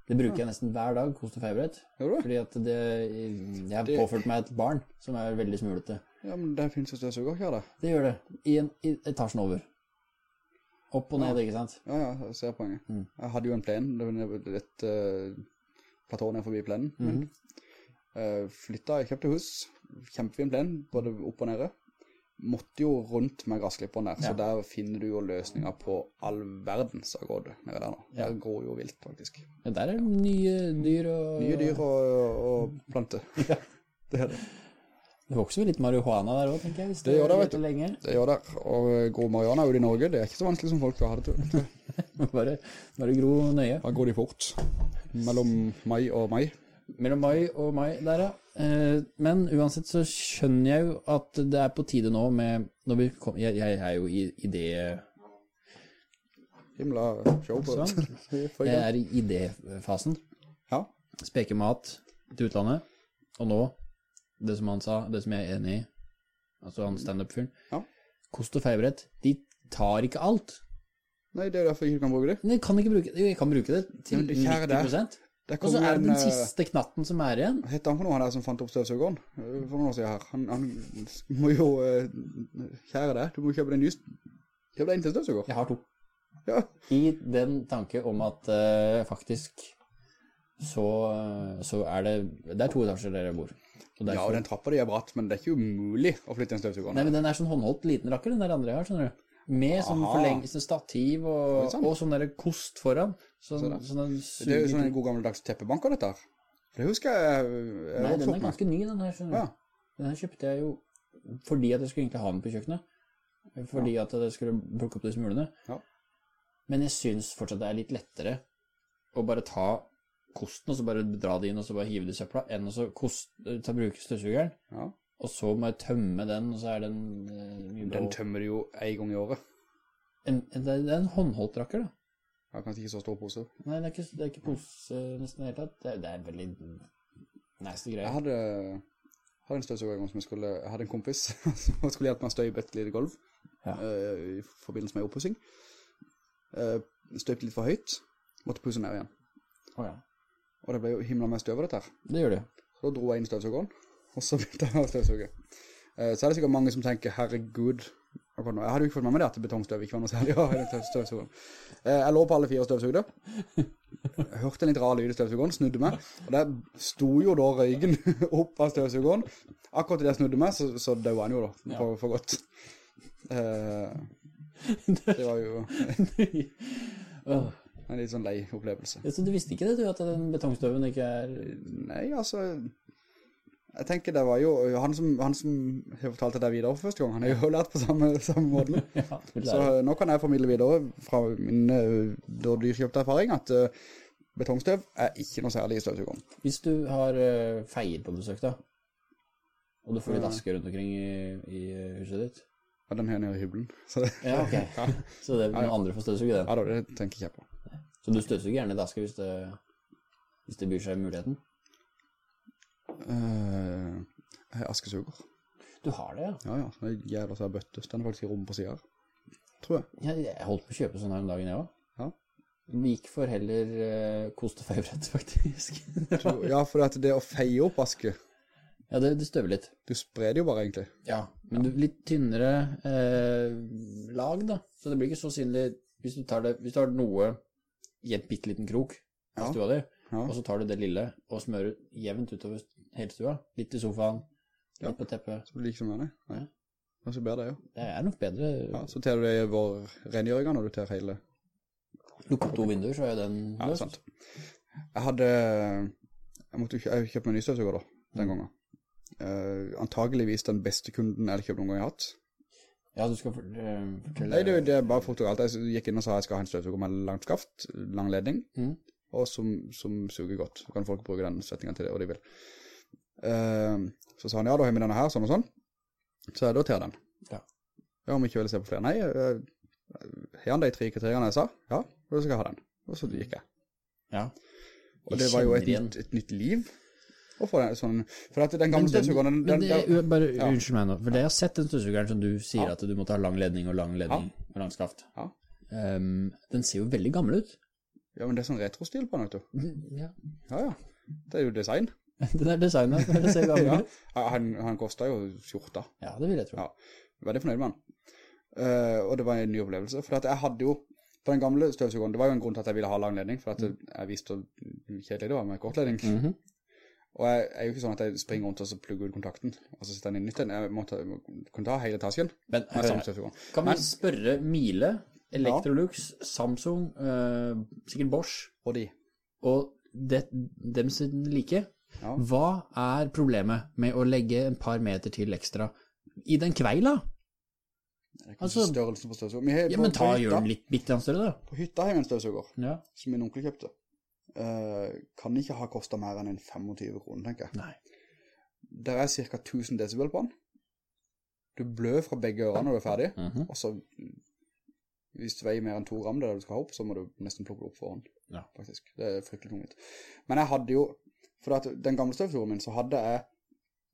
Det bruker jeg nesten hver dag, kost og feiebrett. Fordi at det, jeg har påført meg et barn som er veldig smulete. Ja, men det finnes jo støvsuger, her det? Det gjør det. I, en, i etasjen over. Opp og ned, ikke sant? Ja, ja, jeg ser poenget. Mm. Jeg hadde jo en plen, det var et uh, platå ned forbi plenen. Mhm. Uh, flyttet, jeg kjøpte hus, kjempefin plen, både opp og nede. Måtte jo rundt med grassklipperen der, så der finner du jo løsninger på all verdens agårde nede der nå. Ja. Der går jo vilt, faktisk. Ja, der er det nye dyr og... Nye dyr og, og planter. *laughs* Ja. *laughs* Det er det. Det vokser jo litt marihuana der også, tenker jeg, hvis Det gjør det, vet du. lenge. Det gjør det. Og eh, gro marihuana ute i Norge, det er ikke så vanskelig som folk vil ha det til. *laughs* bare, bare gro nøye. Da går de fort. Mellom mai og mai. Mellom mai og mai der, ja. Eh, men uansett så skjønner jeg jo at det er på tide nå med, når vi kom, jeg, jeg er jo i idé, Himla show Sånn. *laughs* Jeg er i idéfasen. Ja. Speke mat til utlandet. Og nå, det som han sa, det som jeg er enig i, altså han stand-up-fyren, Ja. kost og feiebrett, de tar ikke alt. Nei, det er derfor jeg ikke kan bruke det. Nei, jeg kan ikke bruke det, jo, jeg kan bruke det til Men det kjære deg. 90%. Det Og så er det den eh, siste knatten som er igjen. Hva heter han for noe, han der som fant opp støvsugeren? eh, For noen år siden her. Han, han må jo, eh, kjære deg, du må kjøpe deg en ny, kjøpe deg en til støvsuger. Jeg har to. Ja. I den tanke om at uh, faktisk så, så er det, det er to etasjer der jeg bor. Og ja, og den trappa de er bratt, men det er ikke umulig å flytte en støvsuger. Nei, men den er sånn håndholdt liten rakker, den der andre jeg har, skjønner du. Med sånn forlengelse stativ og, Oi, og sånn der kost foran. Sånn, Så sånn Det er jo sånn en god gammeldags teppebanker dette her. Det husker jeg, jeg Nei, den er ganske ny, den her, du. Ja. Den her kjøpte jeg jo fordi at jeg skulle egentlig ha den på kjøkkenet. Fordi at jeg skulle plukke opp de smulene. Ja. Men jeg synes fortsatt det er litt lettere å bare ta kosten, og så bare dra det inn, og så bare hive det i søpla, enn å så kost, ta bruke støvsugeren, Ja. Og så må jeg tømme den, og så er den eh, mye Den tømmer du jo en gang i året. En, en, det er er en håndholdt rakker, da. Ja, kanskje ikke så stor pose. Nei, det er ikke, det er ikke pose nesten i det hele tatt. Det er, det er en veldig nice Jeg hadde, hadde en støvsuger en gang som jeg skulle, jeg hadde en kompis *laughs* som skulle hjelpe meg å støype et lite gulv Ja. eh, i forbindelse med oppussing. Uh, støypte litt for høyt, måtte pusse ned igjen. Å ja. Og det ble jo himla med støv av dette her. Det gjør det. Så da dro jeg inn støvsugeren, og så begynte jeg å *laughs* støvsuge. Eh, så er det sikkert mange som tenker, herregud, akkurat nå, jeg hadde jo ikke fått med meg det at betongstøv ikke var noe særlig støvsugeren. Eh, jeg lå på alle fire støvsugde. Jeg hørte en litt rar lyd i støvsugeren, snudde meg, og der sto jo da røygen *laughs* opp av støvsugeren. Akkurat det jeg snudde meg, så, så døde han jo da, for, for godt. Eh, det var jo *laughs* en litt sånn lei opplevelse. Så du visste ikke det, du, at den betongstøven ikke er... Nei, altså, jeg tenker det var jo, han som, han som har fortalt det videre for første gang, han har jo *laughs* lært på samme, samme måten. *laughs* Ja, Så nå kan jeg formidle videre fra min uh, dyrkjøpte erfaring at uh, betongstøv er ikke noe særlig i støvsugeren. Hvis du har uh, feier på besøk da, og du får litt aske rundt omkring i, i huset ditt. Ja, den her nede i hybelen. *laughs* Ja, ok. Så det er noen andre får støvsuge den. ja det tenker jeg på. Så du støvsuger gjerne litt aske hvis det, hvis det byr seg muligheten? Uh, har askesuger. Du har det, ja. Ja, ja, Sånn jævla så bøtte. Den er faktisk i rommet på siden. Tror jeg. Jeg, jeg holdt på å kjøpe sånn her om dagen, jeg også. Ja. Vi gikk for heller uh, kost og faktisk. *laughs* Ja, for det, det å feie opp aske, ja, det, det støver litt. du sprer det jo bare egentlig. Ja, men du, litt tynnere eh, lag da, så det blir ikke så synlig hvis du tar, det, hvis du har noe i en bitteliten krok hvis Ja. stua di, Ja. og så tar du det lille og smører jevnt utover hele stua, litt i sofaen, Ja. litt på teppet. Så like som. Nei. Ja. Ber det jo. Det er nok bedre. Ja, så tar du det i vår rengjøringer når du tar hele. Lukker to vinduer, så er den Ja, sant. Jeg hadde, jeg måtte jo kjøpe meg en ny støvsuger da, den gangen. Uh, antageligvis den beste kunden jeg hadde kjøpt noen gang jeg har hatt. Ja, du skal eh, fortelle... Nei, det, det er bare fullt og alt. Jeg gikk inn og sa jeg skal ha en støvsuger med langt skaft, lang ledning, Mhm. Og som, som suger godt. Så kan folk bruke den settingen til det, og de vil. Uh, så sa han, ja, da har vi denne her, sånn og sånn. Så jeg da tar jeg den. Ja. Ja, om ikke jeg vil se på flere. Nei, uh, har han de tre kriteriene jeg sa? Ja, da skal jeg ha den. Og så gikk jeg. Ja. Og det var jo et nytt, et nytt liv å få den sånn, for at den gamle støvsugeren, den, men det, den, bare ja. unnskyld meg nå, for det jeg har sett den støvsugeren som du sier Ja. at du måtte ha lang ledning og lang ledning og lang skaft. Ja. Ehm, den ser jo veldig gammel ut. Ja, men det er sånn retro-stil på den, vet du. *laughs* Ja. Ja, ja. Det er jo design. *laughs* Den er designet, det ser gammel *laughs* Ja. Han, han kostet jo skjorta. Ja, det vil jeg tro. Ja. Veldig fornøyd med han. Uh, og det var en ny opplevelse, for jeg hadde jo, på den gamle støvsugeren, det var jo en grunn til at jeg ville ha lang ledning, for at jeg visste hvor kjedelig det var med kortledning. Mhm. Og jeg er jo ikke sånn at jeg springer rundt og så plugger ut kontakten, og så sitter den inn nytt. igjen. Jeg måtte kunne ta hele tasken Men hør kan vi spørre Miele, Electrolux, Samsung, eh, sikkert Bosch, Og de. og det, dem som like, Ja. hva er problemet med å legge en par meter til ekstra i den kveila? Det er ikke Altså- størrelsen på støvsugeren. Vi har, Ja, på, men ta og gjør den litt bitte større da. på hytta har jeg en støvsuger, Ja. som min onkel kjøpte. Uh, kan ikke ha kostet mer enn en 25 kroner, tenker jeg. Nei. Der er cirka 1000 decibel på den. Du blør fra begge ørene når du er ferdig, Mhm. og så hvis du veier mer enn to gram det du skal ha opp, så må du nesten plukke det opp forhånd, Ja. faktisk. Det er fryktelig tungt. Men jeg hadde jo, for den gamle støvsugeren min, så hadde jeg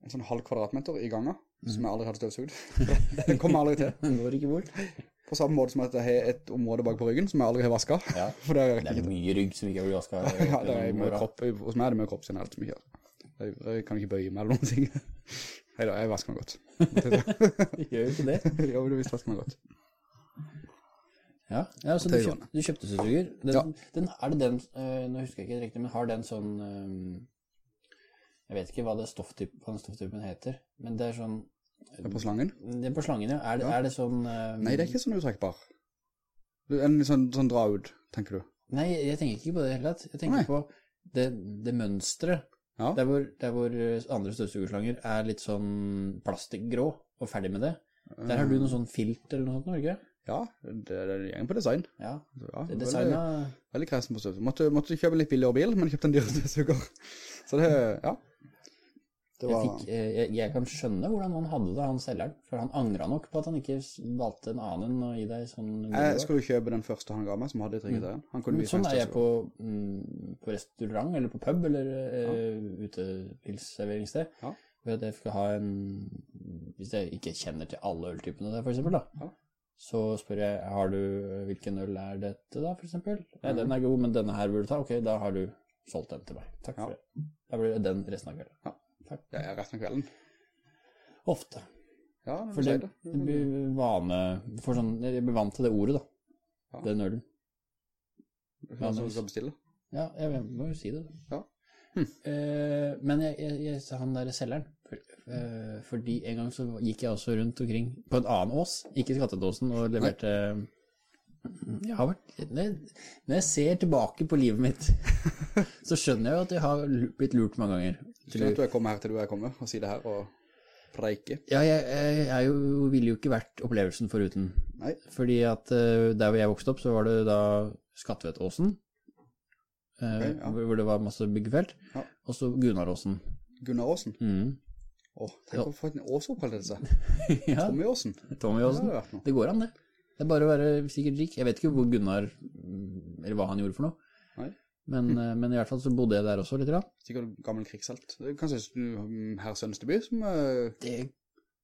en sånn halv kvadratmeter i gangen, som jeg aldri hadde støvsugd. *laughs* Den kommer aldri til. Den går ikke bort. På samme måte som at jeg har et område bak på ryggen, som jeg aldri har vasket. Ja. *laughs* Det er Det er mye rygg som ikke har blitt vasket. *laughs* ja, det er mye kropp, hos meg er det mye kropp generelt som ikke. Jeg, jeg kan ikke bøye meg eller noen ting. Neida, jeg vasker meg godt. Gjør jo ikke det. ja, du visst vasker meg godt. Ja, ja så du, kjøpt, du kjøpte støvsuger. Den, Ja. den, er det den, øh, nå husker jeg ikke riktig, men har den sånn, øh, jeg vet ikke hva, det stofftyp, hva den stofftypen heter, men det er sånn, Det er på slangen. det er på slangen, ja. Er det, Ja. er det sånn... øhm, Nei, det er ikke sånn uttrekkbar. En sånn, sånn dra ut, tenker du. Nei, jeg tenker ikke på det hele tatt. Jeg tenker Nei. på det, det mønstret, Ja. der hvor, der hvor øh, andre støvsugerslanger er litt sånn plastikkgrå og ferdig med det. Der har du noe sånn filt eller noe sånt, ikke? Ja, det, det gjeng på design. Ja, ja, det er veldig, designet... veldig kresen på støvsuger. Måtte, måtte kjøpe litt billigere bil, men kjøpte en dyre støvsuger. *laughs* Så det, ja. Det Jeg, var... fikk, eh, jeg, jeg kan skjønne hvordan han hadde det, han selgeren, for han angret nok på at han ikke valgte en annen enn å gi deg sånn... Jeg skulle kjøpe den første han ga meg, som hadde i triggeterien. Han kunne vise sånn en er jeg på, mm, på restaurant, eller på pub, eller uh, utepilsserveringssted. Ja. For at jeg skal ha en, hvis jeg ikke kjenner til alle øltypene der, for eksempel da, Ja. Så spør jeg, har du, hvilken øl er dette da, for eksempel? Nei, Mhm. den er god, men denne her burde du ta. Ok, da har du solgt den til meg. Takk Ja. for det. Da blir det den resten av kvelden. Ja, Det er resten av kvelden. Ofte. Ja, men For du det, det. det blir vane, for sånn, jeg blir vant til det ordet da. Ja. Den ølen. Hva som du skal bestille. Ja, jeg må jo si det. da. Ja. Hm. Eh, men jeg, jeg, jeg han der selgeren, eh, fordi en gang så gikk jeg også rundt omkring på en annen ås, ikke skattedåsen, og leverte... Jeg har vært, når jeg, ser tilbake på livet mitt, *laughs* så skjønner jeg jo at jeg har blitt lurt mange ganger. Skjønner at du er kommet her til du er kommet, og sier det her, og preike. Ja, jeg, jeg, jeg jo, ville jo ikke vært opplevelsen foruten. Nei. Fordi at uh, der hvor jeg vokste opp, så var det da Skatvetåsen, uh, okay, ja. hvor, det var masse byggefelt, Ja. og så Gunnaråsen. Gunnar Åsen. Mm. Åh, tenk om få en åsoppholdelse. *laughs* ja, Tommy Åsen. Tommy Åsen. Det. Det går an det. Det er bare å være sikkert rik. Jeg vet ikke hvor Gunnar, mm, eller hva han gjorde for noe. Nei. Men, mm. *laughs* men i hvert fall så bodde jeg der også litt. Da. Sikkert gammel krigshelt. Det Kanskje mm, herr Sønsteby som... Uh... Det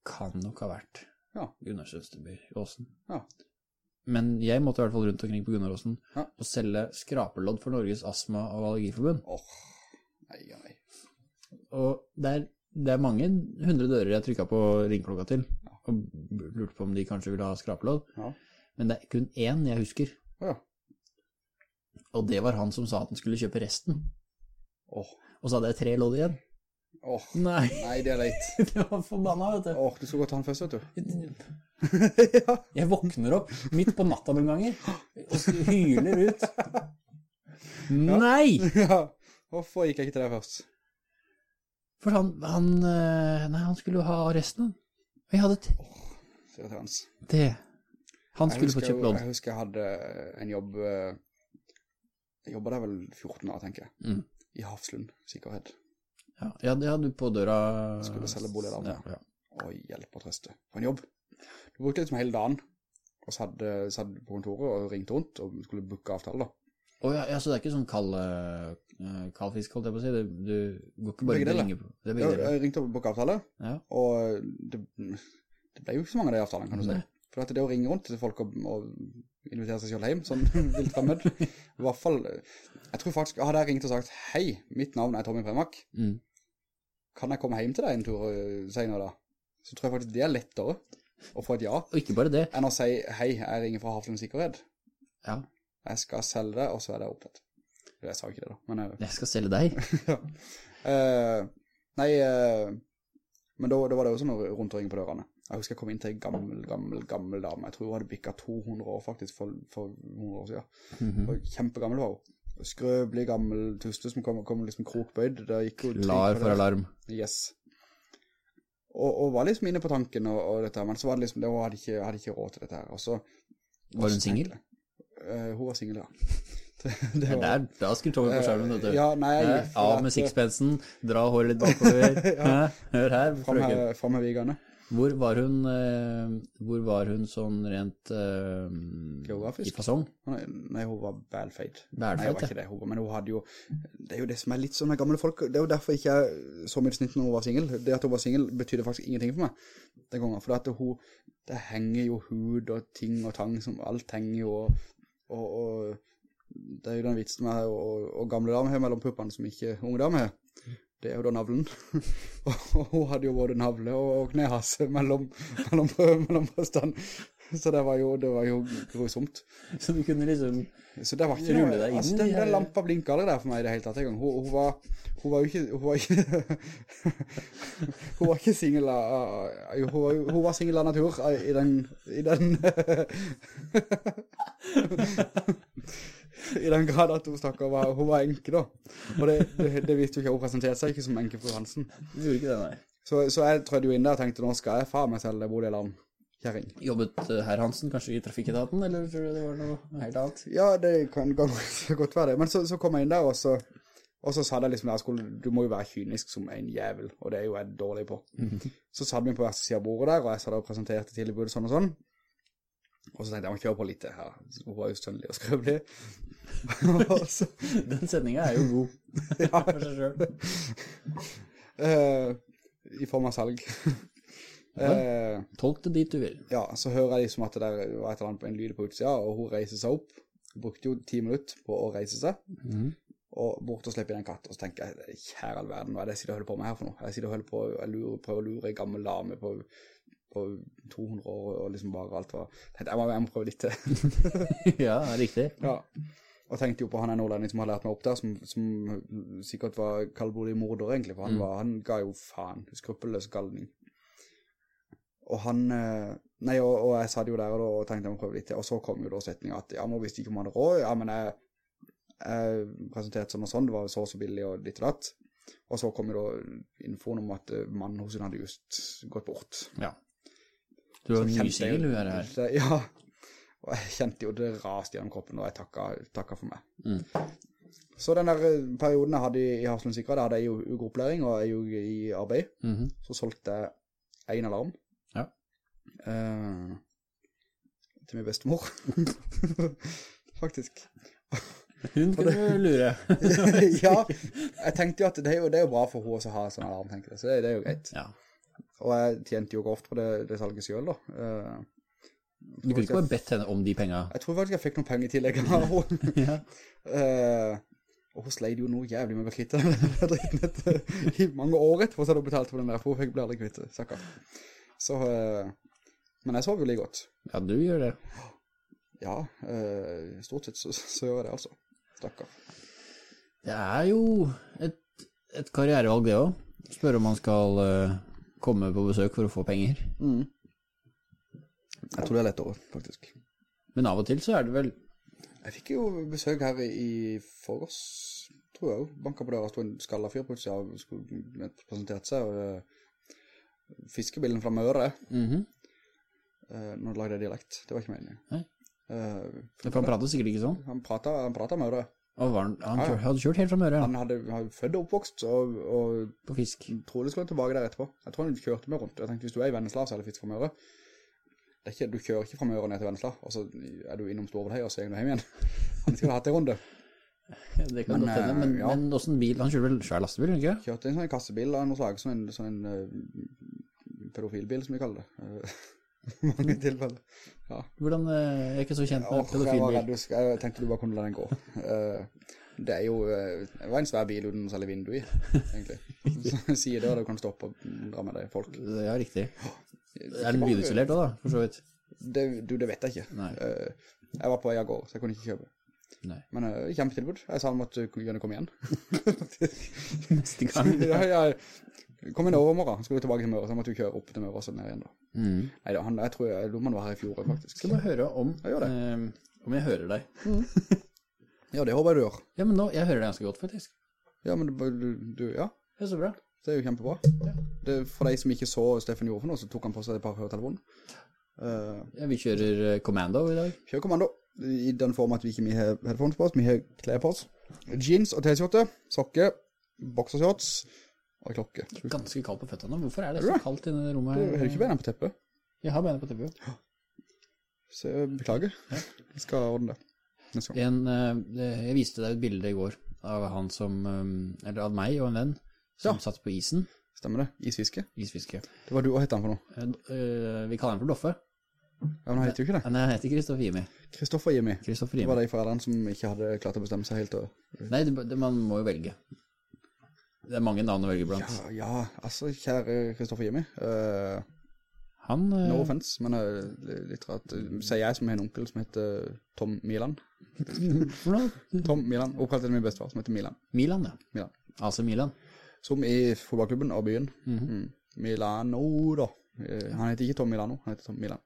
kan nok ha vært Ja. Gunnar Sønsteby Åsen. Ja. Men jeg måtte i hvert fall rundt omkring på Gunnaråsen Ja. og selge skrapelodd for Norges Astma- og Allergiforbund. Åh, nei, ja, nei. Og det er, det er mange hundre dører jeg trykket på ringklokka til, og lurte på om de kanskje ville ha skrapelodd. Ja. Men det er kun én jeg husker, ja. og det var han som sa at han skulle kjøpe resten. Oh. Og så hadde jeg tre lodd igjen. åh, Nei, nei, det er leit. *laughs* det var forbanna, vet du. Åh, du skal gå til han først, vet du. *laughs* ja. Jeg våkner opp midt på natta noen ganger, og hyler ut. Nei! *laughs* ja. Hvorfor gikk jeg ikke til deg først? For han, han, eh, nei, han skulle jo ha arresten, Og jeg hadde et Sier jeg til hans. det. Han skulle få kjøpt lodd. jeg husker jeg hadde en jobb, eh, jeg jobbet der vel 14 år, tenker jeg, Mm. i Hafslund, sikkerhet. Ja, ja, det hadde du på døra. Skulle selge bolig der. Ja, ja. Og hjelp og trøste. For en jobb. Du brukte liksom hele dagen, og så hadde, så hadde på kontoret og ringte rundt, og skulle booke avtale da. Å ja, ja, så det er ikke sånn kald, eh, kald fisk, holdt jeg på å si. Det, du går ikke bare Begge deler. Det begge deler. jeg ringte opp på avtale, Ja. og det, det ble jo ikke så mange av de avtalene, kan du si. For at det å ringe rundt til folk og, og invitere seg selv hjem, sånn *laughs* vilt fremmed, i hvert fall, jeg tror faktisk, hadde jeg ringt og sagt, hei, mitt navn er Tommy Premak, Mm. kan jeg komme hjem til deg en tur senere da? Så tror jeg faktisk det er lettere å få et ja, Og ikke bare det. enn å si, hei, jeg ringer fra Haflund Sikkerhet. Ja, Jeg skal selge det, og så er det opptatt. Jeg sa ikke det da, men... jeg... jeg skal selge deg. *laughs* ja. Eh, nei, uh, men da, da var det jo sånn ringe på dørene. Jeg husker jeg kom inn til en gammel, gammel, gammel dame. Jeg tror hun hadde bikket 200 år faktisk for, for 100 år siden. Mhm. Og kjempegammel var hun. Skrøbelig, gammel tuste som kom, kom liksom krokbøyd. Klar for alarm. Yes. Og, og var liksom inne på tanken og, og dette, men så var det liksom, det, hun hadde ikke, hadde ikke råd til dette her. Og så, Var hun single? singel? Eh, hun var singel, ja. *laughs* Det, det var- der, da skulle Tommy på skjermen, vet du. Ja, nei, for Av med sixpensen, dra håret litt bakover. *laughs* ja. Hør her, frøken. fram med vigene. Hvor var hun, eh, hvor var hun sånn rent eh, Geografisk? i fasong? Nei, hun var bælfeit. Bælfeit, Nei, hun var ikke det. Hun var, men hun hadde jo, det er jo det som er litt sånn med gamle folk. Det er jo derfor ikke jeg så mye snitt når hun var singel. Det at hun var singel betydde faktisk ingenting for meg den gangen. For at hun, det henger jo hud og ting og tang, som alt henger jo, og, og, og det er jo den vitsen med og, og gamle damer her mellom puppene som ikke unge damer her. Det er jo da navlen. *laughs* og hun hadde jo både navle og, knehase mellom, mellom, mellom brøstene. *laughs* Så det var jo, det var jo grusomt. Så du kunne liksom Så det var ikke noe, inn altså den, de den lampa blinket aldri der for meg i det hele tatt en gang. Hun, hun, var, hun var jo ikke, hun var ikke, *laughs* hun var ikke single, av, hun, var, hun var single av natur i den, i den, *laughs* i den grad at hun snakket var, hun var enke da. Og det, det, det visste jo ikke, hun presenterte seg ikke som enke fru Hansen. Du gjorde ikke det, nei. Så, så jeg trødde jo inn der og tenkte, nå skal jeg faen meg selv det bodde i alarm. Kjæring. Jobbet eh, herr Hansen kanskje i trafikketaten, eller tror du det var noe helt annet? Ja, det kan godt *laughs* være det. Men så, så kom jeg inn der, og så, og så sa de liksom skulle, du må jo være kynisk som en jævel, og det er jo jeg dårlig på. Så satt vi på hver side av bordet der, og jeg sa og presenterte tilbudet sånn og sånn. Og så tenkte jeg, må kjøre på litt her. Hun var jo sønnelig og skrøvelig. *laughs* Den sendingen er jo god. *laughs* ja, For seg selv. Uh, i form av salg. Eh, Tolk det dit du vil. ja, så hører jeg liksom at det der var et eller annet på en lyd på utsida, og hun reiser seg opp. Brukte jo ti minutter på å reise seg. mm. og bort og slippe inn en katt, og så tenker jeg, kjære all verden, hva er det jeg sitter og holder på med her for noe? Jeg sitter og holder på, jeg lurer, prøver å lure en gammel dame på på 200 år, og liksom bare alt var, jeg må, jeg må prøve litt til. *laughs* ja, riktig. Ja. Og tenkte jo på han en nordlending som har lært meg opp der, som, som sikkert var kaldblodig morder egentlig, for han, var, han ga jo faen, skruppelløs galning. Og han, eh, nei, og, og jeg satt jo der og, da, og tenkte jeg må prøve litt til, og så kom jo da setningen at, ja, nå visste ikke om han hadde råd, ja, men jeg, jeg presenterte sånn og sånn, det var så og så billig og ditt og datt. Og så kom jo da infoen om at eh, mannen hos henne hadde just gått bort. Ja. Du nysingel, jeg- du er her. Ja, *laughs* og jeg kjente jo det raste gjennom kroppen, og jeg takket, takka for meg. Mm. Så den der eh, perioden jeg hadde i, Haslund Sikra, da hadde jeg jo ukeopplæring, og jeg jo i arbeid. Mhm. Så solgte jeg en alarm. Eh, til min bestemor. *laughs* Faktisk. Hun kunne lure. *laughs* ja, jeg tenkte jo at det er jo, det er jo bra for hun å ha sånn alarm, tenker jeg. Så det, det er jo greit. Ja. Og jeg tjente jo grovt på det, det salget selv, da. Uh, Du kunne ikke bare bedt henne om de penger? jeg tror faktisk jeg fikk noen penger i tillegg av *laughs* henne. Ja. uh, og hun sleide jo noe jævlig med å kvitte den dritten etter, i mange år etterpå så hadde hun betalt for den der, for hun ble aldri kvitte, sakker. Så, eh, men jeg sover jo like godt. ja, du gjør det. Ja, eh, stort sett så, så gjør jeg det altså. Stakkar. Det er jo et, et karrierevalg det også. Spørre om man skal eh, komme på besøk for å få penger. Mm. Jeg tror det er lett over, faktisk. Men av og til så er det vel Jeg fikk jo besøk her i, forårs, forgårs, tror jeg jo. Banket på døra, stod en skalla fyr utsida og skulle presentert seg, og eh, fiskebilen fra Møre, Mhm. Eh, du lagde dialekt, det var ikke meningen. Eh, For han pratet sikkert ikke sånn. han pratet, han pratet Møre. Og var han, han Ja, hadde kjørt helt fra Møre ja, Han hadde, hadde født og oppvokst, og, og på fisk. det skulle tilbake der etterpå. Jeg tror han kjørte meg rundt. Jeg tenkte, hvis du er i Vennesla, så er det fisk fra Møre. Ikke, du kjører ikke fra Møre ned til Vennesla, og så er du innom Storvedhei, og så er du hjem igjen. *laughs* Han skulle hatt en runde. Det kan Men, godt hende, men, eh, ja. men hvordan bil, han kjører vel svær lastebil, ikke? Kjørte en sånn kassebil av noe slag, sånn en, sånn en pedofilbil, som vi kaller det. Eh, *laughs* mange tilfeller. Ja. Hvordan, eh, jeg er ikke så kjent med jeg redd, pedofilbil. du skal- jeg tenkte du bare kunne la den gå. Uh, det er jo, eh, det var en svær bil uten særlig vindu i, egentlig. *laughs* Så sier det, og du kan stoppe og dra med deg folk. Ja, riktig. Er den lydisolert da, for så vidt? Det, du, det vet jeg ikke. Eh, jeg var på vei av gård, så jeg kunne ikke kjøpe. Nei. Men uh, kjempetilbud. Jeg sa han måtte gjerne komme igjen. *laughs* Neste gang. ja, ja, kom inn over morgen, skulle vi tilbake til Møre, så jeg måtte vi kjøre opp til Møre og så ned igjen da. Mm. Neida, han, jeg tror jeg, man var her i fjor faktisk. Skal vi høre om, Ja, gjør det. eh, om jeg hører deg. *laughs* Ja, det håper jeg du gjør. Ja, men nå, jeg hører deg ganske godt faktisk. Ja, men du, du, du ja, Det er så bra. det er jo kjempebra. Det, for de som ikke så Steffen gjorde for noe, så tok han på seg et par høretelefoner. Uh, Ja, vi kjører eh, Commando i dag. Kjører Commando, i den form at vi ikke har headphones på oss, vi har klær på oss. Jeans og t-skjorte, sokke, boxershorts en klokke. Ganske kaldt på føttene. Hvorfor er det så kaldt i det rommet? Du har jo ikke beina på teppet, Jeg har beina på teppet. så *gasps* jeg beklager. Jeg skal ordne det. En, eh, jeg viste deg et bilde i går av han som, eh, eller av meg og en venn, som Ja. satt på isen, Stemmer det? Isfiske. isfiske. Det var du og hette han for noe. Eh, eh, vi kaller han for Doffe. Ja, men han heter jo ikke det. Han heter Kristoffer Jimmy. Kristoffer Jimmy. Kristoffer Det var de foreldrene som ikke hadde klart å bestemme seg helt. Og... Nei, det, det, man må jo velge. Det er mange navn å velge blant. Ja, ja, altså, kjære Kristoffer Jimmy. Uh, Han, Uh, no offense, men uh, litt rart. Sier jeg som har en onkel som heter Tom Milan. *laughs* Tom Milan, oppkalt etter min bestefar, som heter Milan. Milan, ja. Milan. AC Milan. Som i fotballklubben og byen. Mhm. mm. Milano, da. Uh, Han heter ikke Tom Milano, han heter Tom Milan.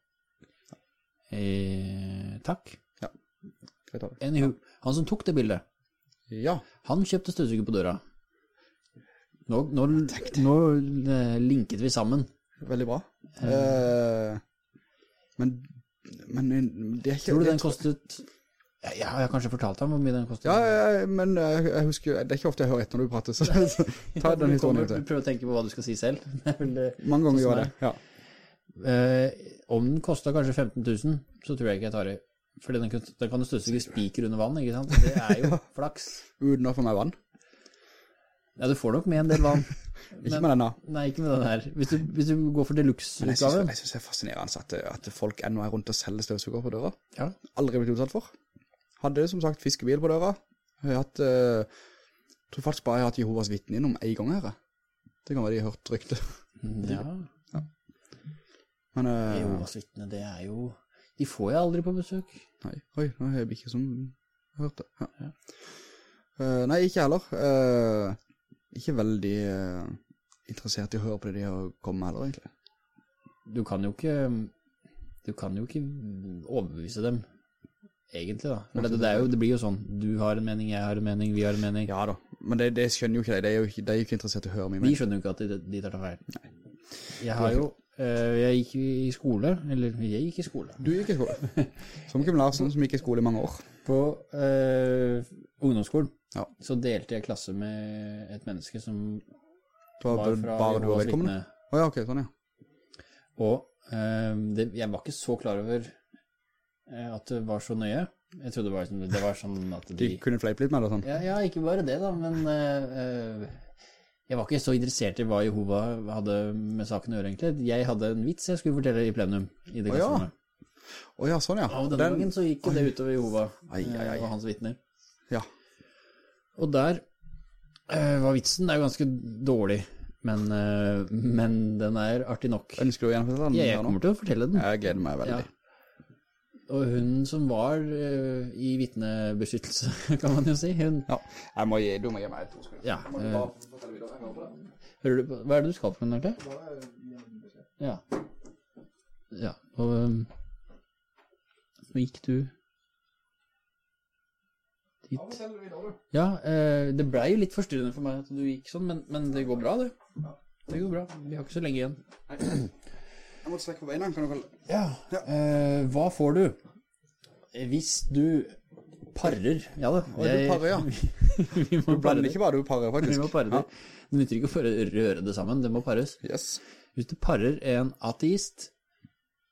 Eh, takk. Ja. Anywho, han som tok det bildet, Ja, han kjøpte støvsuger på døra. Nå, nå, nå eh, linket vi sammen. veldig bra. Uh, men, men det er ikke... Tror du den kostet... Ja, jeg har kanskje fortalt ham hvor mye den kostet. Ja, ja, men jeg, husker, det er ikke ofte jeg hører etter når du prater, så, *laughs* ta den historien ut. Du prøver å tenke på hva du skal si selv. *laughs* Mange ganger Sånn gjør det, ja. Eh, om den kostet kanskje 15 000, så tror jeg ikke jeg tar det. Fordi den, kan- den kan jo støvsuge spiker under vann, ikke sant? Det er jo *laughs* flaks. Uden å få meg vann. Ja, du får nok med en del vann. *laughs* Ikke med denne. Nei, ikke med den her. Hvis du, hvis du går for deluxe-utgaven. jeg synes det er fascinerende at, at folk ennå er rundt og selger støvsuger på døra. Ja. Aldri blitt utsatt for. Hadde som sagt fiskebil på døra. Jeg har hatt, uh, tror faktisk bare jeg har hatt Jehovas vitne innom en gang her. Det kan være de har hørt rykte. Ja. Men, uh, Jehovas vitne, det er jo De får jeg aldri på besøk. nei, oi, nå har jeg ikke som hørt det. Ja. Uh, nei, ikke heller. Eh, ikke veldig eh, interessert i å høre på det de har kommet med heller, egentlig. Du kan jo ikke Du kan jo ikke overbevise dem, egentlig, da. For det, det, er jo, det blir jo sånn Du har en mening, jeg har en mening, vi har en mening. Ja da, men det, det skjønner jo ikke de. De er jo ikke, de er ikke interessert i å høre mye Vi De skjønner jo ikke at de, de tar feil. Jeg har jo eh, Jeg gikk i skole, eller jeg gikk i skole. Du gikk i skole. *laughs* Som Kim Larsen, som gikk i skole i mange år. På eh, ungdomsskolen Ja. så delte jeg klasse med et menneske som Det var, fra bare du og Jehovas vedkommende. vitne. Ok, sånn ja. Og eh, det, jeg var ikke så klar over eh, at det var så nøye. Jeg trodde det var, sånn- det var sånn at De de... kunne fleipe litt med det sånn. Ja, ja, ikke bare det da, men eh, eh, jeg var ikke så interessert i hva Jehova hadde med saken å gjøre egentlig. Jeg hadde en vits jeg skulle fortelle i plenum i det Å, ja. Oh, Åja, sånn ja. Og denne gangen så gikk det utover Jehova Ai, ai, ai. og hans vittner. Ja. Og der eh, var vitsen, det er jo ganske dårlig, men, eh, men den er artig nok. Ønsker du å gjennomføre den? Ja, jeg kommer til å fortelle den. Jeg gleder meg veldig. Ja. Og hun som var eh, i vitnebeskyttelse, *laughs* kan man jo si, hun, Ja. Jeg må gi, du må gi meg to sekunder. ja, jeg hører på det. hører du på, hva er det du skal for noe egentlig? Ja. Ja, og um, nå gikk du dit. Ja. Ja, eh, det ble jo litt forstyrrende for meg at du gikk sånn, men, men det går bra det. Det går bra, vi har ikke så lenge igjen. Jeg måtte strekke på beina, kan du kalle det. Ja, eh, hva får du hvis du parer? Ja da. Jeg, du parer, ja. *laughs* vi må Du parrer blander ikke bare, du parer, Vi må parre pare det. Det nytter ikke å røre det sammen, det må pares. Yes. Hvis du parer en ateist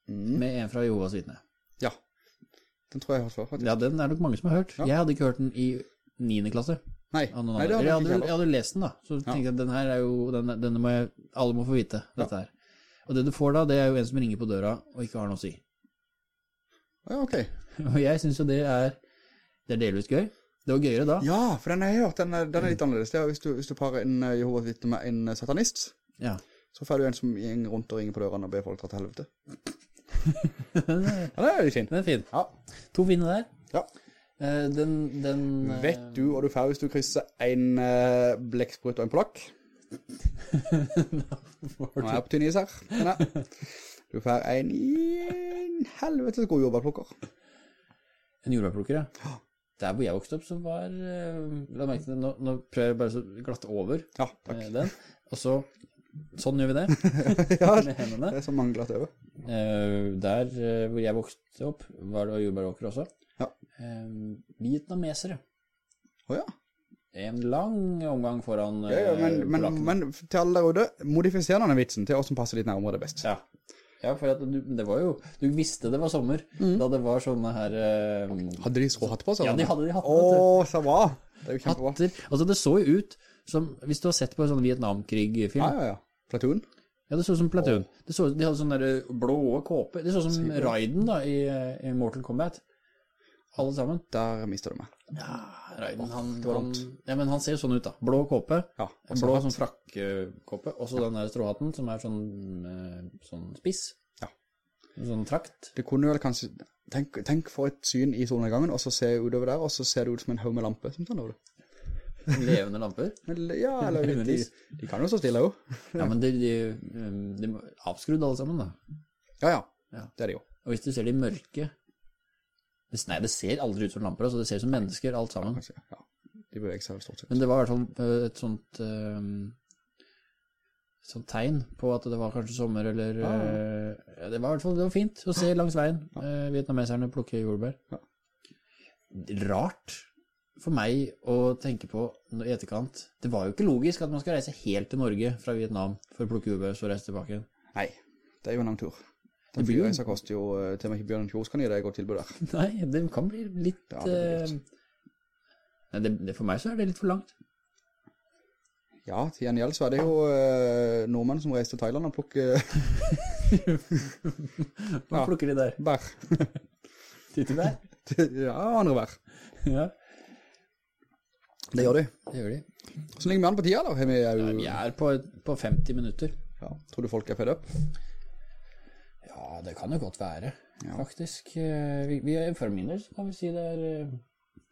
Mm. med en fra Jehovas vitne. Ja. Den tror jeg har hørt faktisk. Ja, den er nok mange som har hørt. Ja. Jeg hadde ikke hørt den i 9. klasse. Nei, nei, det hadde jeg hadde, jeg hadde lest den da, så tenkte jeg at den her er jo, denne, denne må jeg, alle må få vite, dette her. Og det du får da, det er jo en som ringer på døra og ikke har noe å si. Ja, ok. *laughs* Og jeg synes jo det er, det er delvis gøy. Det var gøyere da. Ja, for den har jeg hørt, den er, den er litt annerledes. Er hvis du, hvis du parer en eh, Jehovas vitne med en eh, satanist, Ja. så får du en som går rundt og ringer på dørene og ber folk dra til helvete. Ja, det er litt fint. Den er fin. Ja. To fine der. Ja. Eh, Den, den... eh, Vet du hva du får hvis du krysser en uh, blekksprut og en polakk? Nå er jeg på tynn is her. Denne. Du får en, en helvetes god jordbærplukker. En jordbærplukker, ja. Der hvor jeg vokste opp, så var... La merke til det, nå, nå prøver jeg bare så glatt over Ja, den. Og så, sånn gjør vi det, *laughs* Ja, med hendene. det er så manglet over. Eh, der eh, hvor jeg vokste opp, var det jordbæråker også. Ja. Eh, vietnamesere. Åja. En lang omgang foran Ja, ja, men, men, men til alle der ute, modifiser denne vitsen til oss som passer litt nærmere det best. Ja. Ja, for at du, det var jo, du visste det var sommer, da det var sånne her Um, Hadde de så hatt på seg? Ja, de hadde de hattene, vet Åh, så bra. Det er jo kjempebra. hatter. Altså, det så jo ut som, hvis du har sett på en sånn Vietnamkrig-film, Ja, ja, ja. Platoon. ja, det så ut som Platoon. Det så, de hadde sånne der blå kåpe, det så ut som Raiden da, i, i Mortal Kombat. Alle sammen. Der mister du meg. Ja, Raiden, han, han, ja, men han ser jo sånn ut da. Blå kåpe, Ja, en blå hatt. sånn frakkåpe, og så den der stråhatten som er sånn, eh, sånn spiss. Ja. Sånn trakt. Det kunne vel kanskje... Tenk, tenk for et syn i solnedgangen, og så ser jeg utover der, og så ser det ut som en haug med lampe som sånn. Levende lamper. Ja, eller *laughs* de, de, kan jo stå stille jo. *laughs* Ja, men de, de, um, de avskrudd alle sammen da. Ja, ja. Ja. Det er det jo. Og hvis du ser de mørke, det, nei, det ser aldri ut som lamper, altså det ser ut som mennesker alt sammen. Kanskje, ja. De beveger seg vel stort sett. Men det var i hvert fall eh, et sånt, um, et sånt tegn på at det var kanskje sommer, eller, ja, ja, det var i hvert fall, det var fint å se langs veien, eh, vietnameserne plukke jordbær. Ja. Rart for meg å tenke på i etterkant. Det var jo ikke logisk at man skal reise helt til Norge fra Vietnam for å plukke ubøs og reise tilbake. Nei, det er jo en lang tur. Den flyreisa koster jo, eh, til og med ikke Bjørn Kjos kan gi deg et godt tilbud der. *laughs* Nei, det kan bli litt... Ja, det eh, det, det, for meg så er det litt for langt. Ja, til gjengjeld så er det jo eh, nordmenn som reiser til Thailand og plukker *laughs* Hva plukker de der? bær. *laughs* Tyttebær? ja, andre bær. Ja, Det gjør de. det gjør de. Så ligger vi an på tida da? Har Vi er jo, Vi er på, på 50 minutter. ja, tror du folk er fed opp? Ja, det kan jo godt være, Ja. faktisk. Eh, Vi, vi er for min så kan vi si det er, eh,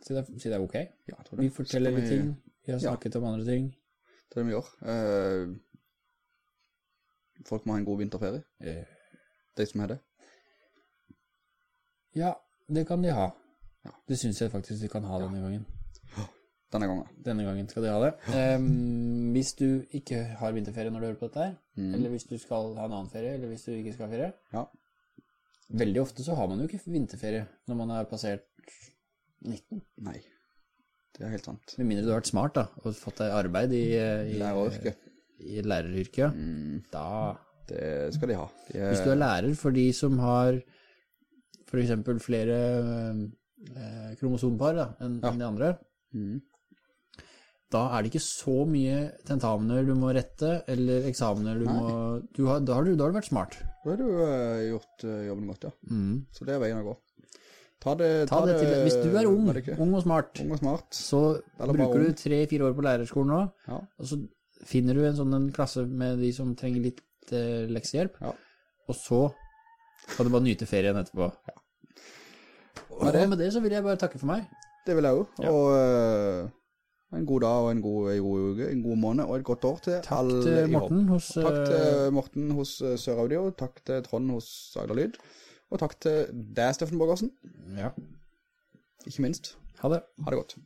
si det er, si det er ok. Ja, tror det. Vi forteller vi- ting, vi har snakket om andre ting. Det er det vi gjør. Uh, folk må ha en god vinterferie, Uh. de som er det. Ja, det kan de ha. Ja. Det synes jeg faktisk de kan ha denne gangen. Denne gangen. Denne gangen skal de ha det. Um, hvis du ikke har vinterferie når du hører på dette her, Mm. eller hvis du skal ha en annen ferie, eller hvis du ikke skal ha ferie, Ja. veldig ofte så har man jo ikke vinterferie når man er passert 19. Nei, det er helt sant. Med mindre du har vært smart da, og fått deg arbeid i, i, læreryrket. i læreryrket. Mm, Da, det skal de ha. De er, hvis du er lærer for de som har for eksempel flere eh, kromosompar da, enn Ja. de andre, Mm, da er det ikke så mye tentamener du må rette, eller eksamener du Nei. må... Du har, da, har du, da har du vært smart. da har du uh, gjort uh, jobben godt, ja. Mm. Så det er veien å gå. Ta det, Ta det til Hvis du er ung, er ung og smart, Ung og smart. så bruker du tre-fire år på lærerskolen nå, Ja. og så finner du en sånn en klasse med de som trenger litt uh, leksehjelp, Ja. og så kan du bare nyte ferien etterpå. Med Og det- med det så vil jeg bare takke for meg. Det vil jeg Ja. Og en god dag og en god, uke, en god måned og et godt år til Takk alle til. Morten hos... Takk eh, til Morten hos eh, Sør-Audio, takk til Trond hos Agda Lyd, og takk til deg, Steffen Borgersen, Ja, ikke minst. ha det. Ha det godt.